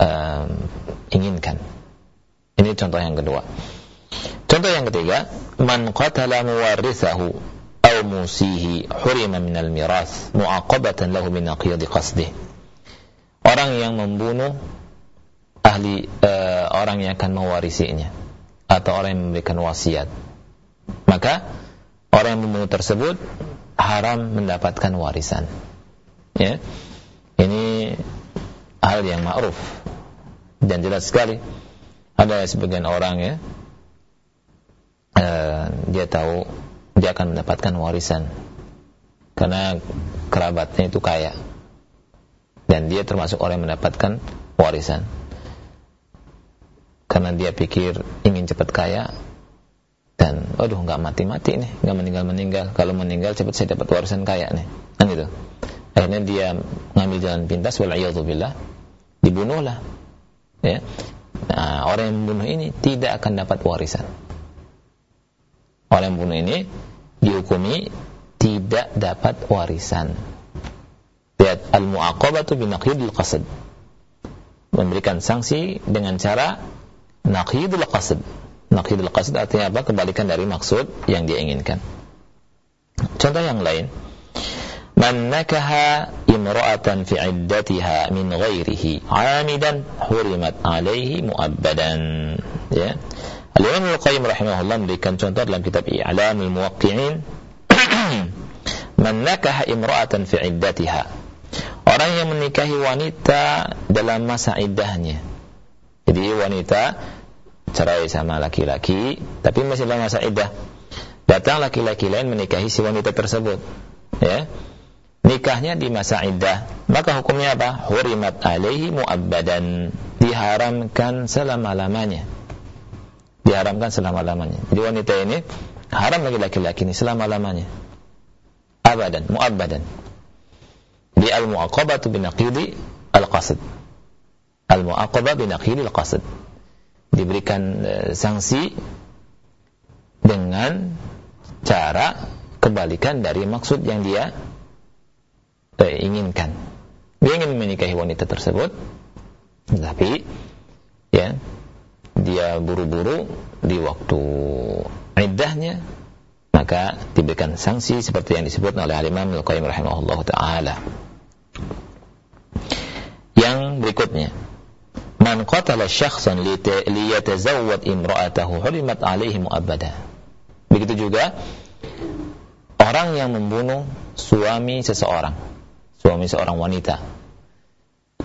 um, inginkan. Ini contoh yang kedua. Contoh yang ketiga, man qatala muwarithahu aw musihi hurima minal mirath mu'aqabatan lahu min aqyadi qasdih. Orang yang membunuh ahli uh, orang yang akan mewarisinya atau orang yang memberikan wasiat. Maka orang yang membunuh tersebut haram mendapatkan warisan. Ya. Ini hal yang ma'ruf dan jelas sekali. Ada sebagian orang ya uh, dia tahu dia akan mendapatkan warisan karena kerabatnya itu kaya. Dan dia termasuk orang yang mendapatkan warisan. Karena dia pikir ingin cepat kaya dan aduh nggak mati-mati nih nggak meninggal-meninggal. Kalau meninggal cepat saya dapat warisan kaya nih. Kan gitu. Akhirnya dia ngambil jalan pintas billah dibunuhlah ya nah, orang yang membunuh ini tidak akan dapat warisan orang yang bunuh ini dihukumi tidak dapat warisan. Lihat al-mu'aqabatu binaqidil qasad. Memberikan sanksi dengan cara naqidul qasad. Naqidul qasad artinya apa? Kebalikan dari maksud yang dia inginkan. Contoh yang lain. Man nakaha imra'atan fi iddatiha min ghairihi 'amidan hurimat 'alaihi mu'abbadan. Ya. Al-Imam Al-Qayyim rahimahullah memberikan contoh dalam kitab I'lamul Muwaqqi'in. Man nakaha imra'atan fi iddatiha. Orang yang menikahi wanita dalam masa iddahnya. Jadi wanita cerai sama laki-laki tapi masih dalam masa iddah. Datang laki-laki lain menikahi si wanita tersebut. Ya nikahnya di masa iddah maka hukumnya apa hurimat alaihi muabbadan diharamkan selama-lamanya diharamkan selama-lamanya. Jadi wanita ini haram bagi laki-laki ini selama-lamanya. Abadan, muabbadan. Di al-mu'aqabatu binaqidi al-qasd. Al-mu'aqabah binaqidi al-qasd. Diberikan uh, sanksi dengan cara kebalikan dari maksud yang dia uh, inginkan. Dia ingin menikahi wanita tersebut, tapi ya dia buru-buru di waktu iddahnya maka diberikan sanksi seperti yang disebut oleh Al-Imam Al-Qayyim rahimahullah taala. Yang berikutnya, man qatala syakhsan liyatazawwad imra'atahu hurimat alaihi mu'abbada. Begitu juga orang yang membunuh suami seseorang, suami seorang wanita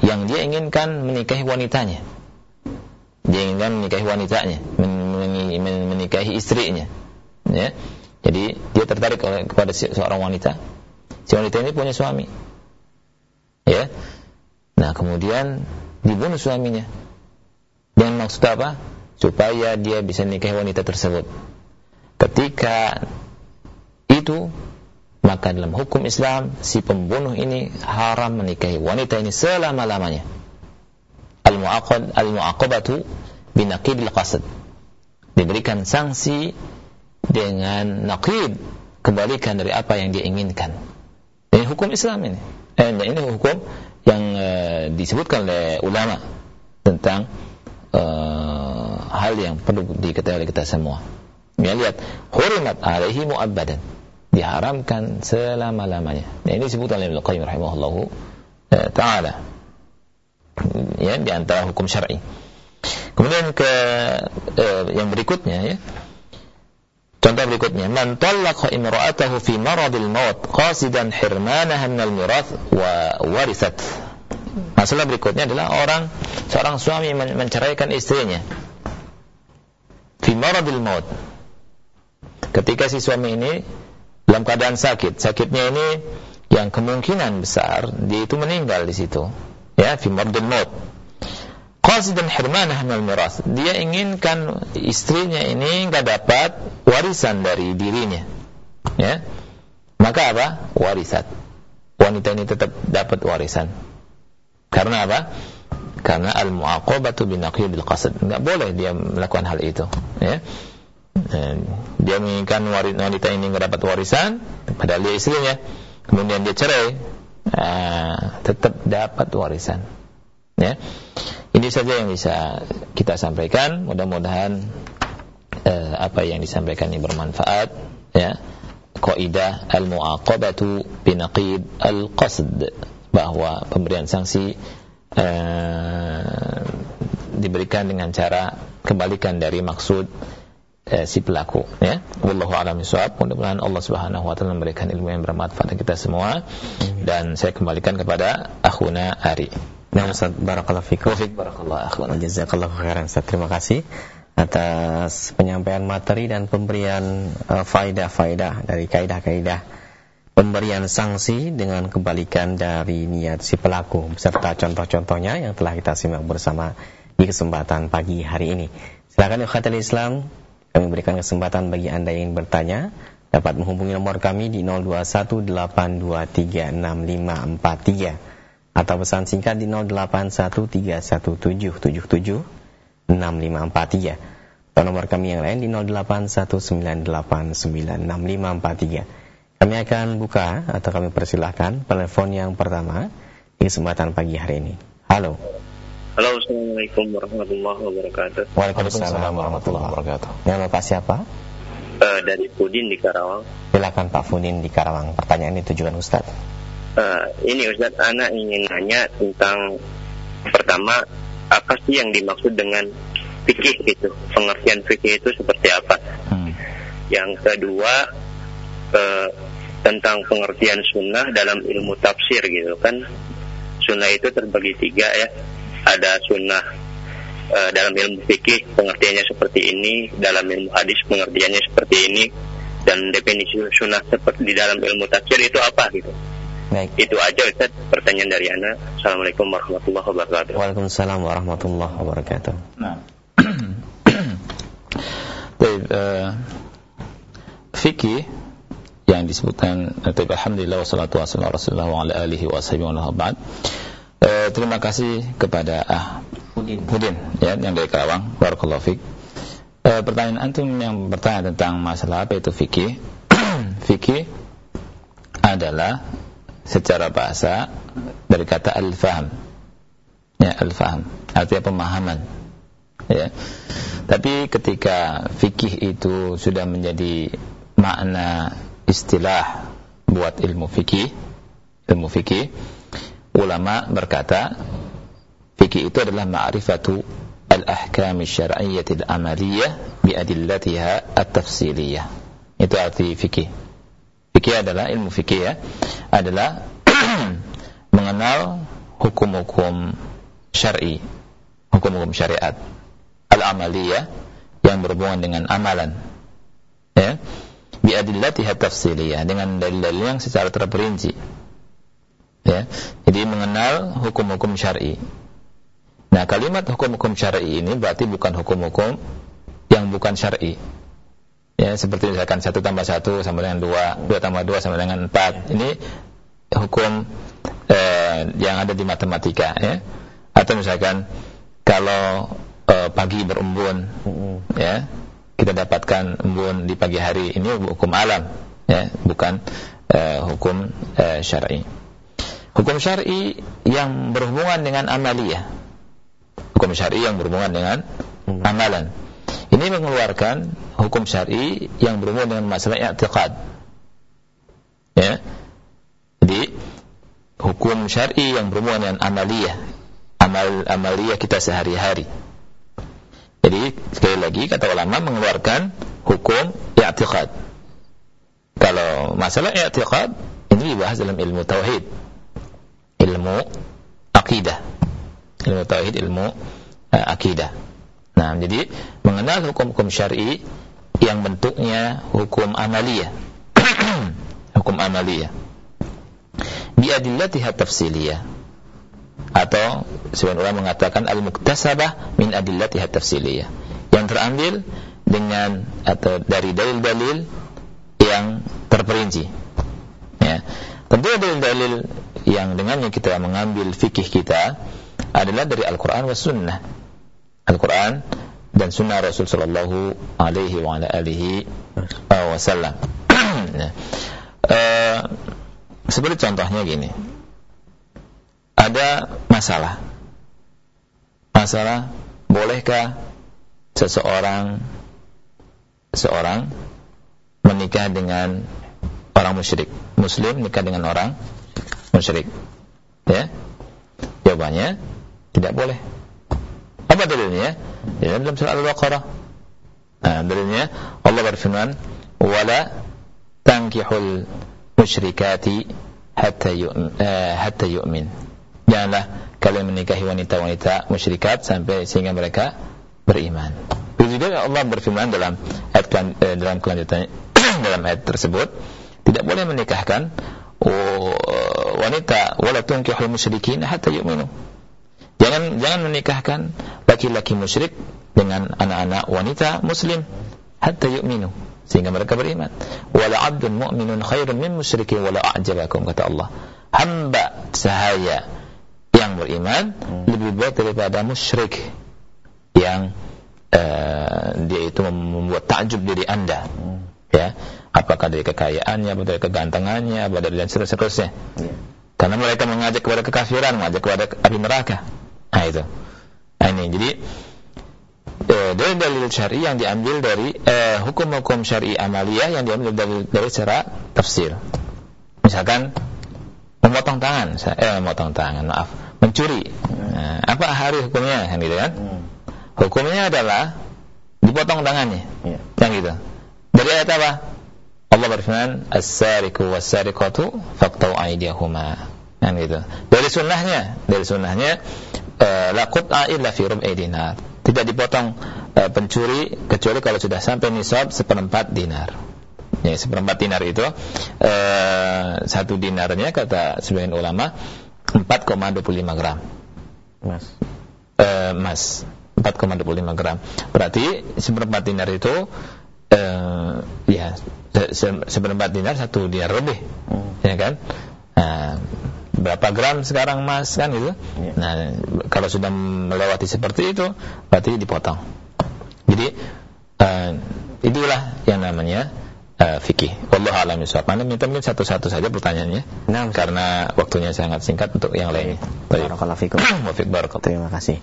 yang dia inginkan menikahi wanitanya dia inginkan menikahi wanitanya, menikahi istrinya. Ya. Jadi dia tertarik kepada seorang wanita. Si wanita ini punya suami. Ya. Nah, kemudian dibunuh suaminya. Dengan maksud apa? Supaya dia bisa menikahi wanita tersebut. Ketika itu maka dalam hukum Islam si pembunuh ini haram menikahi wanita ini selama-lamanya. Al-mu'aqad al-mu'aqabatu binaqidil qasd diberikan sanksi dengan naqid kebalikan dari apa yang dia inginkan. Ini hukum Islam ini. Eh, ini hukum yang uh, disebutkan oleh ulama tentang uh, hal yang perlu diketahui oleh kita semua. Ya lihat. Hurimat alaihi mu'abbadan diharamkan selama-lamanya. Nah, ini disebut oleh Al-Qayyim rahimahullahu uh, taala ya di antara hukum syar'i. Kemudian ke eh, yang berikutnya ya. Contoh berikutnya, man talaqa imra'atahu fi maradil maut qasidan hirmanaha minal mirath wa warisat. Masalah berikutnya adalah orang seorang suami menceraikan istrinya fi maradil maut. Ketika si suami ini dalam keadaan sakit, sakitnya ini yang kemungkinan besar dia itu meninggal di situ. Ya fi mardil maut. Qasidan hirmanah minal miras. Dia inginkan istrinya ini enggak dapat warisan dari dirinya. Ya. Maka apa? Warisat wanita ini tetap dapat warisan. Karena apa? Karena al muaqabatu binaqidil qasad. Enggak boleh dia melakukan hal itu. Ya dia menginginkan wanita ini enggak dapat warisan padahal dia istrinya kemudian dia cerai uh, tetap dapat warisan. Ya. Ini saja yang bisa kita sampaikan. Mudah-mudahan uh, apa yang disampaikan ini bermanfaat. Ya, kaidah al-mu'aqabatu binaqid al-qasd bahwa pemberian sanksi uh, diberikan dengan cara kebalikan dari maksud eh, si pelaku ya wallahu a'lam bishawab mudah-mudahan Allah Subhanahu wa taala memberikan ilmu yang bermanfaat kepada kita semua dan saya kembalikan kepada akhuna Ari Nah, Ustaz barakallahu fikum. Barakallahu akhwan. Jazakallahu khairan Ustaz. Terima kasih atas penyampaian materi dan pemberian uh, faidah-faidah dari kaidah-kaidah pemberian sanksi dengan kebalikan dari niat si pelaku beserta contoh-contohnya yang telah kita simak bersama di kesempatan pagi hari ini. Silakan ikhwatul Islam kami berikan kesempatan bagi Anda yang bertanya dapat menghubungi nomor kami di 0218236543 atau pesan singkat di 081317776543 atau nomor kami yang lain di 0819896543. Kami akan buka atau kami persilahkan telepon yang pertama di kesempatan pagi hari ini. Halo. Halo, Assalamualaikum warahmatullahi wabarakatuh. Waalaikumsalam warahmatullahi wabarakatuh. Nama Pak siapa? Uh, dari Pudin di Karawang. Silakan Pak Pudin di Karawang. Pertanyaan ini tujuan Ustaz. Uh, ini Ustaz, anak ingin nanya tentang pertama apa sih yang dimaksud dengan fikih itu? Pengertian fikih itu seperti apa? Hmm. Yang kedua uh, tentang pengertian sunnah dalam ilmu tafsir gitu kan. Sunnah itu terbagi tiga ya ada sunnah e, dalam ilmu fikih pengertiannya seperti ini, dalam ilmu hadis pengertiannya seperti ini, dan definisi sunnah seperti di dalam ilmu tafsir itu apa gitu. Baik. Itu aja Ustaz pertanyaan dari Anda. Assalamualaikum warahmatullahi wabarakatuh. Waalaikumsalam warahmatullahi wabarakatuh. Nah. Baik, uh, fikih yang disebutkan Alhamdulillah wassalatu wassalamu ala alihi wa sahbihi wa Eh, terima kasih kepada ah Hudin, ya yang dari Karawang. Barakallahu fiik. Eh, pertanyaan antum yang bertanya tentang masalah apa itu fikih? fikih adalah secara bahasa dari kata al-faham. Ya, al-faham artinya pemahaman. Ya. Tapi ketika fikih itu sudah menjadi makna istilah buat ilmu fikih, ilmu fikih ulama berkata fikih itu adalah ma'rifatu al-ahkam syar'iyyah al-amaliyah bi adillatiha at-tafsiliyah. Itu arti fikih. Fikih adalah ilmu fikih ya adalah mengenal hukum-hukum syar'i hukum-hukum syariat. Al-amaliyah yang berhubungan dengan amalan ya bi adillatiha tafsiliyah dengan dalil-dalil yang secara terperinci ya. Jadi mengenal hukum-hukum syar'i. Nah kalimat hukum-hukum syar'i ini berarti bukan hukum-hukum yang bukan syar'i. Ya seperti misalkan satu tambah satu sama dengan dua dua tambah dua sama dengan empat. Ini hukum eh, yang ada di matematika ya. Atau misalkan kalau eh, pagi berembun ya kita dapatkan embun di pagi hari ini hukum alam ya bukan eh, hukum eh, syar'i hukum syar'i yang berhubungan dengan amaliyah. Hukum syar'i yang berhubungan dengan amalan. Ini mengeluarkan hukum syar'i yang berhubungan dengan masalah i'tiqad. Ya. Jadi hukum syar'i yang berhubungan dengan amaliyah, amal amaliyah kita sehari-hari. Jadi sekali lagi kata ulama mengeluarkan hukum i'tiqad. Kalau masalah i'tiqad ini dibahas dalam ilmu tauhid ilmu akidah. Ilmu tauhid, ilmu uh, akidah. Nah, jadi mengenal hukum-hukum syar'i yang bentuknya hukum amaliyah. hukum amaliyah. Bi adillatiha tafsiliyah. Atau sebagian orang mengatakan al-muktasabah min adillatiha tafsiliyah. Yang terambil dengan atau dari dalil-dalil yang terperinci. Ya. Tentu dalil-dalil yang dengannya kita mengambil fikih kita adalah dari Al-Quran wa Sunnah. Al-Quran dan Sunnah Rasul Sallallahu Alaihi wa alihi Wasallam. uh, seperti contohnya gini, ada masalah, masalah bolehkah seseorang seorang menikah dengan orang musyrik muslim nikah dengan orang musyrik. Ya. Jawabannya tidak boleh. Apa dalilnya? Ya dalam surah al-baqarah. Nah, dalilnya Allah berfirman wala tankihul musyrikati hatta yu'min, uh, hatta yu'min. Janganlah kalian menikahi wanita-wanita musyrikat sampai sehingga mereka beriman. Begitu juga Allah berfirman dalam ayat uh, dalam kelanjutannya dalam ayat tersebut tidak boleh menikahkan oh, wanita wala tunkihul musyrikin hatta yu'minu jangan jangan menikahkan laki-laki musyrik dengan anak-anak wanita muslim hatta yu'minu sehingga mereka beriman wala 'abdun mu'minun khairun min musyrikin wala a'jabakum kata Allah hamba sahaya yang beriman hmm. lebih baik daripada musyrik yang uh, dia itu membuat takjub diri Anda hmm. Ya apakah dari kekayaannya, apa dari kegantengannya, apa dari dan seterusnya. Ya. Karena mereka mengajak kepada kekafiran, mengajak kepada api neraka. Nah itu. Nah ini jadi eh, dari dalil syari yang diambil dari eh, hukum-hukum syari amaliyah yang diambil dari, dari secara tafsir. Misalkan memotong tangan, eh memotong tangan, maaf, mencuri. Nah, apa hari hukumnya, kan gitu kan? Hmm. Hukumnya adalah dipotong tangannya, ya. yang gitu. Dari ayat apa? Allah berfirman, "As-sariqu was-sariqatu faqta'u aydiyahuma." Kan gitu. Dari sunnahnya, dari sunnahnya uh, la qut'a illa fi rub'i dinar. Tidak dipotong uh, pencuri kecuali kalau sudah sampai nisab seperempat dinar. Ya, seperempat dinar itu uh, satu dinarnya kata sebagian ulama 4,25 gram. Mas. Uh, mas 4,25 gram. Berarti seperempat dinar itu ya se seperempat dinar satu dinar lebih hmm. ya kan nah, berapa gram sekarang mas kan itu ya. nah kalau sudah melewati seperti itu berarti dipotong jadi uh, itulah yang namanya uh, fikih. Allah alam bisawab. Anda minta mungkin satu-satu saja pertanyaannya. Nah, karena waktunya sangat singkat untuk yang lainnya. Barakallahu fikum. Terima kasih.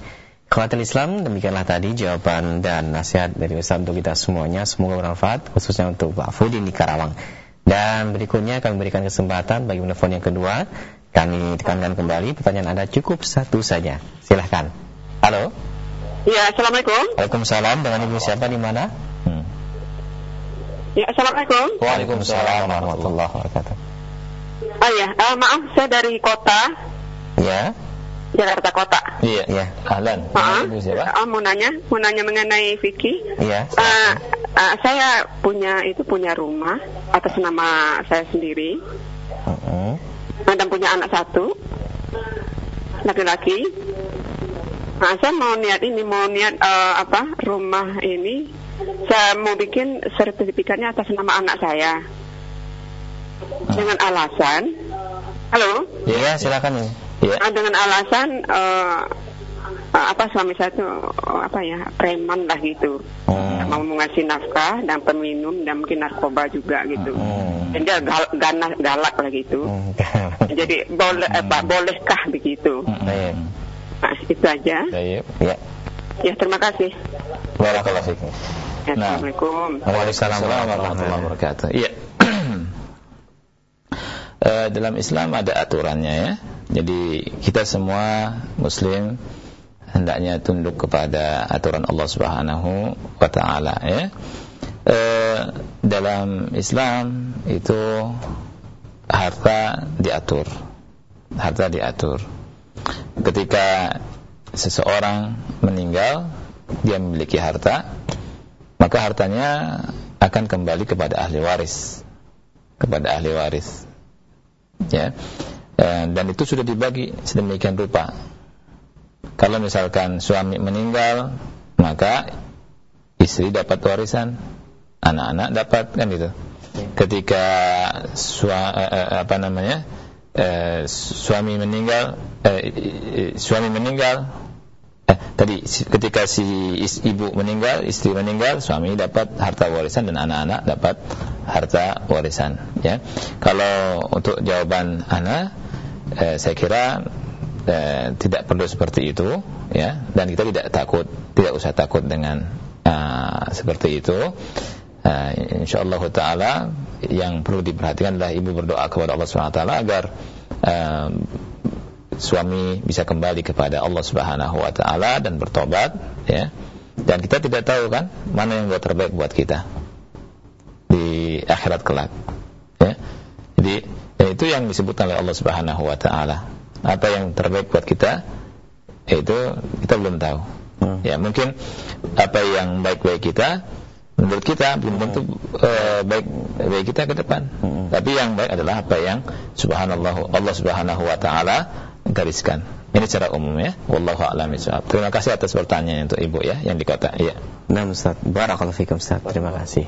Khawatir Islam, demikianlah tadi jawaban dan nasihat dari Ustaz untuk kita semuanya. Semoga bermanfaat, khususnya untuk Pak Fudi di Karawang. Dan berikutnya kami berikan kesempatan bagi menelpon yang kedua. Kami tekankan kembali, pertanyaan Anda cukup satu saja. Silahkan. Halo. Ya, Assalamualaikum. Waalaikumsalam. Dengan Ibu siapa di mana? Hmm. Ya, Assalamualaikum. Waalaikumsalam warahmatullahi wabarakatuh. Oh ya, uh, maaf saya dari kota. Ya. Jakarta Kota. Iya, iya. Ahlan. Uh, uh, mau nanya, mau nanya mengenai Vicky. Iya. Uh, uh, saya punya itu punya rumah atas nama saya sendiri. Uh -uh. Dan punya anak satu, laki-laki. Nah, saya mau niat ini, mau niat uh, apa rumah ini, saya mau bikin sertifikatnya atas nama anak saya. Dengan alasan, halo? Iya, silakan ya yeah. Iya. dengan alasan uh, apa suami saya itu uh, apa ya preman lah gitu hmm. mau mengasih nafkah dan peminum dan mungkin narkoba juga gitu hmm. dan dia gal, ganas, galak lah gitu hmm. jadi boleh hmm. eh, bolehkah begitu hmm. nah itu aja ya ya terima kasih fikum ya, nah. Assalamualaikum Waalaikumsalam warahmatullahi wabarakatuh iya uh, dalam Islam ada aturannya ya. Jadi kita semua muslim hendaknya tunduk kepada aturan Allah Subhanahu wa taala ya. Uh, dalam Islam itu harta diatur. Harta diatur. Ketika seseorang meninggal, dia memiliki harta, maka hartanya akan kembali kepada ahli waris. Kepada ahli waris ya. E, dan itu sudah dibagi sedemikian rupa. Kalau misalkan suami meninggal maka istri dapat warisan anak-anak dapat kan gitu. Ketika sua, eh, eh, apa namanya eh, suami meninggal eh, suami meninggal eh, tadi ketika si ibu meninggal, istri meninggal, suami dapat harta warisan dan anak-anak dapat harta warisan. Ya, kalau untuk jawaban anak, eh, saya kira eh, tidak perlu seperti itu ya dan kita tidak takut tidak usah takut dengan uh, seperti itu uh, insyaallah taala yang perlu diperhatikan adalah ibu berdoa kepada Allah taala agar uh, suami bisa kembali kepada Allah Subhanahu wa taala dan bertobat ya. Dan kita tidak tahu kan mana yang buat terbaik buat kita di akhirat kelak ya. Jadi ya itu yang disebut oleh Allah Subhanahu wa taala. Apa yang terbaik buat kita itu kita belum tahu. Hmm. ya mungkin apa yang baik baik kita menurut kita belum tentu uh, baik baik kita ke depan. Hmm. tapi yang baik adalah apa yang subhanallah Allah Subhanahu wa taala gariskan ini secara umum ya wallahu a'lam terima kasih atas pertanyaan untuk ibu ya yang di kota ya nah Ustaz barakallahu fikum Ustaz terima kasih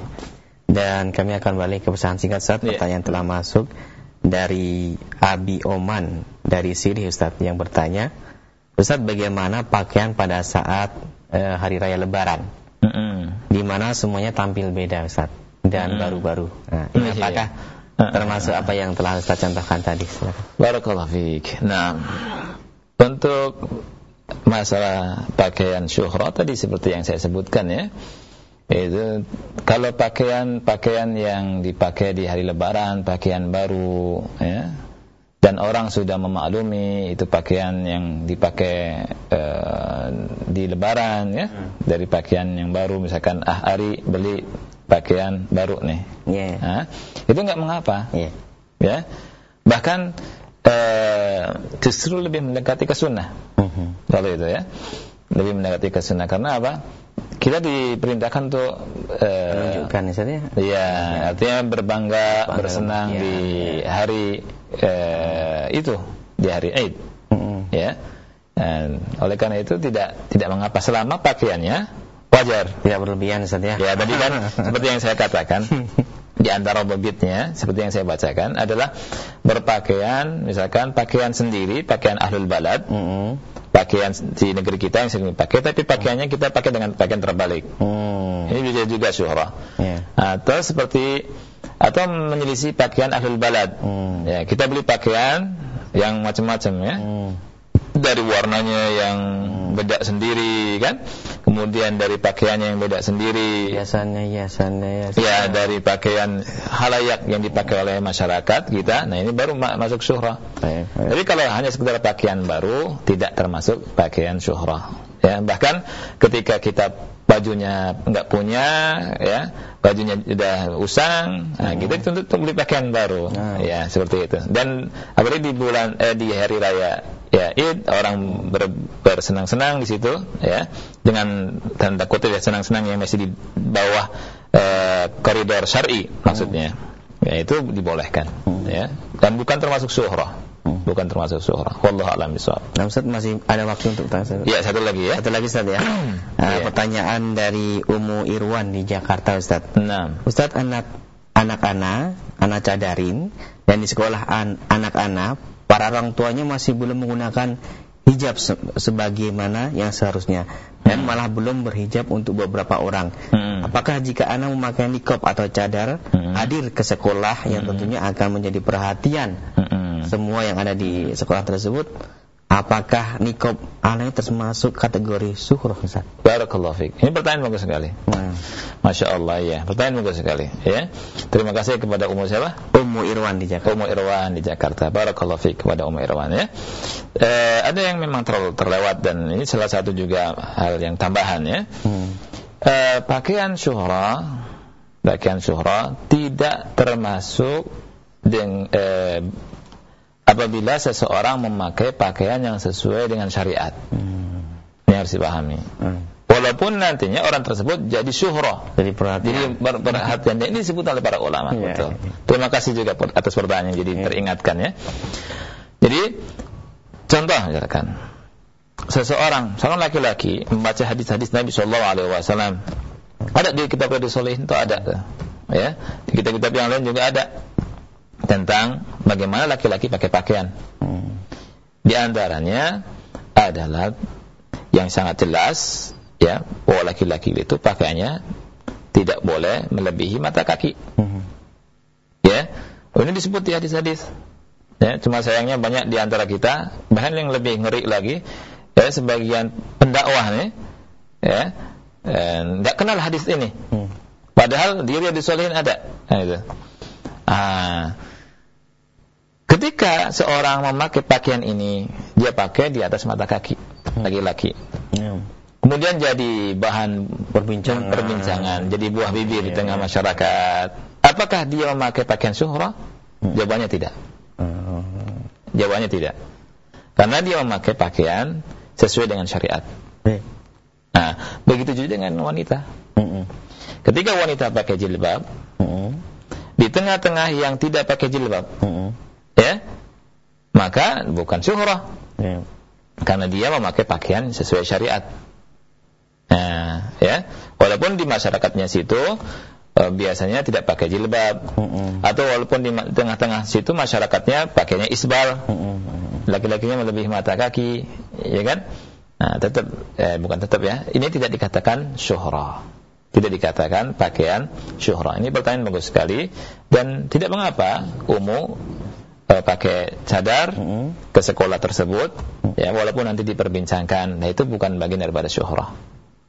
dan kami akan balik ke pesan singkat Ustaz ya. pertanyaan telah masuk dari Abi Oman dari Siri Ustaz yang bertanya, Ustaz bagaimana pakaian pada saat uh, hari raya Lebaran? Mm -hmm. Di mana semuanya tampil beda Ustaz dan baru-baru. Mm -hmm. Nah, ini iya. apakah termasuk apa yang telah Ustaz contohkan tadi? Barakallahu fiik. Nah, untuk masalah pakaian syuhra tadi seperti yang saya sebutkan ya itu kalau pakaian pakaian yang dipakai di hari lebaran pakaian baru ya dan orang sudah memaklumi itu pakaian yang dipakai uh, di lebaran ya hmm. dari pakaian yang baru misalkan ah hari beli pakaian baru nih yeah. nah, itu nggak mengapa yeah. ya bahkan uh, justru lebih mendekati ke sunnah uh -huh. kalau itu ya lebih mendekati ke sunnah karena apa kita diperintahkan untuk uh, menunjukkan ya Iya, artinya berbangga, Bangga, bersenang ya, di ya. hari uh, itu, di hari Eid. Mm -hmm. Ya. Dan oleh karena itu tidak tidak mengapa selama pakaiannya wajar. Tidak berlebihan Ustaz ya. Ya, tadi kan seperti yang saya katakan di antara bobitnya seperti yang saya bacakan adalah berpakaian misalkan pakaian sendiri, pakaian ahlul balad. Mm -hmm pakaian di negeri kita yang sering dipakai tapi pakaiannya kita pakai dengan pakaian terbalik hmm. ini bisa juga syuhrah yeah. atau seperti atau menyelisih pakaian ahlul balad hmm. ya kita beli pakaian yang macam-macam ya hmm dari warnanya yang hmm. beda sendiri kan? Kemudian dari pakaiannya yang beda sendiri. Hiasannya hiasannya hiasannya. Ya dari pakaian halayak yang dipakai oleh masyarakat kita. Nah ini baru ma masuk syuhrah. Jadi kalau hanya sekedar pakaian baru tidak termasuk pakaian syuhrah. Ya bahkan ketika kita bajunya enggak punya ya bajunya sudah usang nah, hmm. kita tuntut untuk beli pakaian baru. Hmm. ya seperti itu. Dan apalagi di bulan eh, di hari raya ya id orang ber, bersenang-senang di situ ya. Dengan tanda kutip ya senang-senang yang masih di bawah eh, koridor syar'i maksudnya. Hmm. ya itu dibolehkan hmm. ya. Dan bukan termasuk suhrah. Hmm. bukan termasuk suhrah. Wallahu a'lam bishawab. Nah Ustaz masih ada waktu untuk tanya ya satu lagi ya. Satu lagi Ustaz ya. Uh, yeah. pertanyaan dari Umu Irwan di Jakarta Ustaz. Nah Ustaz anak anak-anak anak cadarin dan di sekolah anak-anak para orang tuanya masih belum menggunakan hijab se sebagaimana yang seharusnya dan hmm. malah belum berhijab untuk beberapa orang. Hmm. Apakah jika anak memakai nikab atau cadar hmm. hadir ke sekolah yang hmm. tentunya akan menjadi perhatian hmm. semua yang ada di sekolah tersebut Apakah nikob alay termasuk kategori suhroh Ustaz? Barakallahu fiik. Ini pertanyaan bagus sekali. Hmm. Masya Allah ya. Pertanyaan bagus sekali. Ya. Terima kasih kepada Ummu siapa? Ummu Irwan di Jakarta. Ummu Irwan di Jakarta. Barakallahu fiik kepada Ummu Irwan ya. Eh, ada yang memang terlalu terlewat dan ini salah satu juga hal yang tambahan ya. Hmm. Eh, pakaian syuhra, pakaian syuhra tidak termasuk dengan eh, apabila seseorang memakai pakaian yang sesuai dengan syariat. Hmm. Ini harus dipahami. Hmm. Walaupun nantinya orang tersebut jadi syuhra, jadi perhatian. Jadi perhatian. Ini disebut oleh para ulama. Yeah, betul. Yeah. Terima kasih juga atas pertanyaan jadi yeah. teringatkan ya. Jadi contoh misalkan seseorang, seorang laki-laki membaca hadis-hadis Nabi Shallallahu Alaihi Wasallam. Ada di kitab hadis soleh itu ada, ya. Di kitab-kitab yang lain juga ada tentang bagaimana laki-laki pakai pakaian. Hmm. Di antaranya adalah yang sangat jelas ya bahwa laki-laki itu pakaiannya tidak boleh melebihi mata kaki. Hmm. Ya, ini disebut di hadis-hadis. Ya, cuma sayangnya banyak di antara kita, bahkan yang lebih ngeri lagi, ya sebagian pendakwah nih, ya, tidak kenal hadis ini. Hmm. Padahal diri yang disolehin ada. Nah, itu. Ah, ketika seorang memakai pakaian ini, dia pakai di atas mata kaki hmm. laki-laki. Hmm. Kemudian jadi bahan perbincangan, perbincangan jadi buah bibir di tengah masyarakat. Apakah dia memakai pakaian syuhrah? Hmm. Jawabannya tidak. Jawabannya tidak. Karena dia memakai pakaian sesuai dengan syariat. Nah, begitu juga dengan wanita. Ketika wanita pakai jilbab, di tengah-tengah yang tidak pakai jilbab, ya, maka bukan syuhrah. Ya. Karena dia memakai pakaian sesuai syariat. Nah, ya, walaupun di masyarakatnya situ uh, biasanya tidak pakai jilbab mm-hmm. atau walaupun di tengah-tengah situ masyarakatnya pakainya isbal mm-hmm. laki-lakinya melebihi mata kaki ya kan nah tetap eh, bukan tetap ya ini tidak dikatakan syuhra tidak dikatakan pakaian syuhra ini pertanyaan bagus sekali dan tidak mengapa umum uh, pakai cadar mm-hmm. ke sekolah tersebut ya walaupun nanti diperbincangkan nah itu bukan bagian daripada syuhra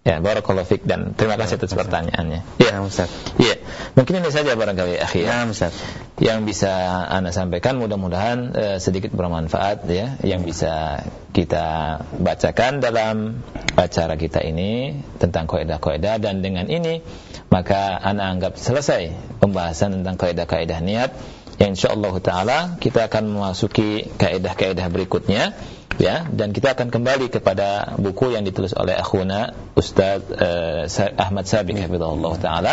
Ya, barakallahu fik dan terima kasih atas pertanyaannya. Ya, Ustaz. Iya. Mungkin ini saja barangkali akhir. Ya, Ustaz. Yang bisa Anda sampaikan mudah-mudahan uh, sedikit bermanfaat ya yang bisa kita bacakan dalam acara kita ini tentang kaidah-kaidah dan dengan ini maka Anda anggap selesai pembahasan tentang kaidah-kaidah niat yang insyaallah taala kita akan memasuki kaidah-kaidah berikutnya ya. Dan kita akan kembali kepada buku yang ditulis oleh akhuna Ustaz uh, Ahmad Sabiq hafizahullah taala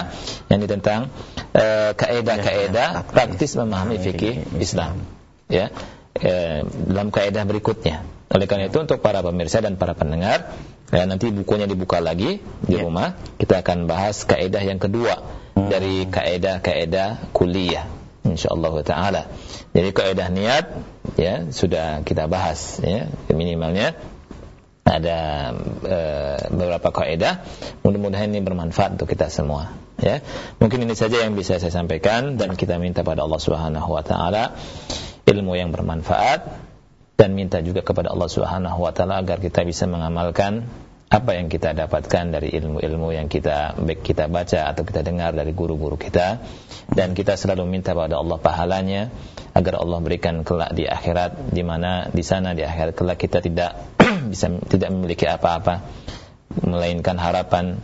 yang ini tentang uh, kaidah-kaidah praktis. memahami fikih Islam ya. Uh, dalam kaidah berikutnya. Oleh karena itu untuk para pemirsa dan para pendengar ya, nanti bukunya dibuka lagi di ya. rumah. Kita akan bahas kaidah yang kedua hmm. dari kaidah-kaidah kuliah insyaallah taala. Jadi kaidah niat ya sudah kita bahas ya minimalnya. Ada e, beberapa kaidah mudah-mudahan ini bermanfaat untuk kita semua ya. Mungkin ini saja yang bisa saya sampaikan dan kita minta pada Allah Subhanahu wa taala ilmu yang bermanfaat dan minta juga kepada Allah Subhanahu wa taala agar kita bisa mengamalkan apa yang kita dapatkan dari ilmu-ilmu yang kita baik kita baca atau kita dengar dari guru-guru kita. Dan kita selalu minta pada Allah pahalanya agar Allah berikan kelak di akhirat di mana di sana di akhirat kelak kita tidak bisa tidak memiliki apa-apa melainkan harapan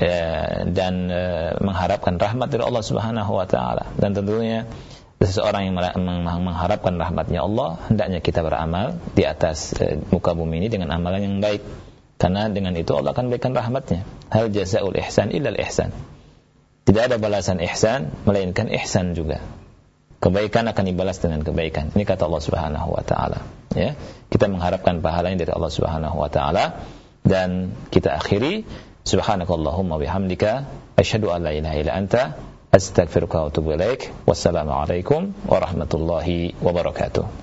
eh, dan eh, mengharapkan rahmat dari Allah Subhanahu wa taala. Dan tentunya seseorang yang mengharapkan rahmatnya Allah hendaknya kita beramal di atas eh, muka bumi ini dengan amalan yang baik karena dengan itu Allah akan berikan rahmatnya. Hal jazaul ihsan illal ihsan. Tidak ada balasan ihsan melainkan ihsan juga. Kebaikan akan dibalas dengan kebaikan. Ini kata Allah Subhanahu wa taala, ya. Kita mengharapkan pahalanya dari Allah Subhanahu wa taala dan kita akhiri subhanakallahumma bihamdika asyhadu an la ilaha illa anta astaghfiruka wa atubu ilaik. Wassalamu alaikum warahmatullahi wabarakatuh.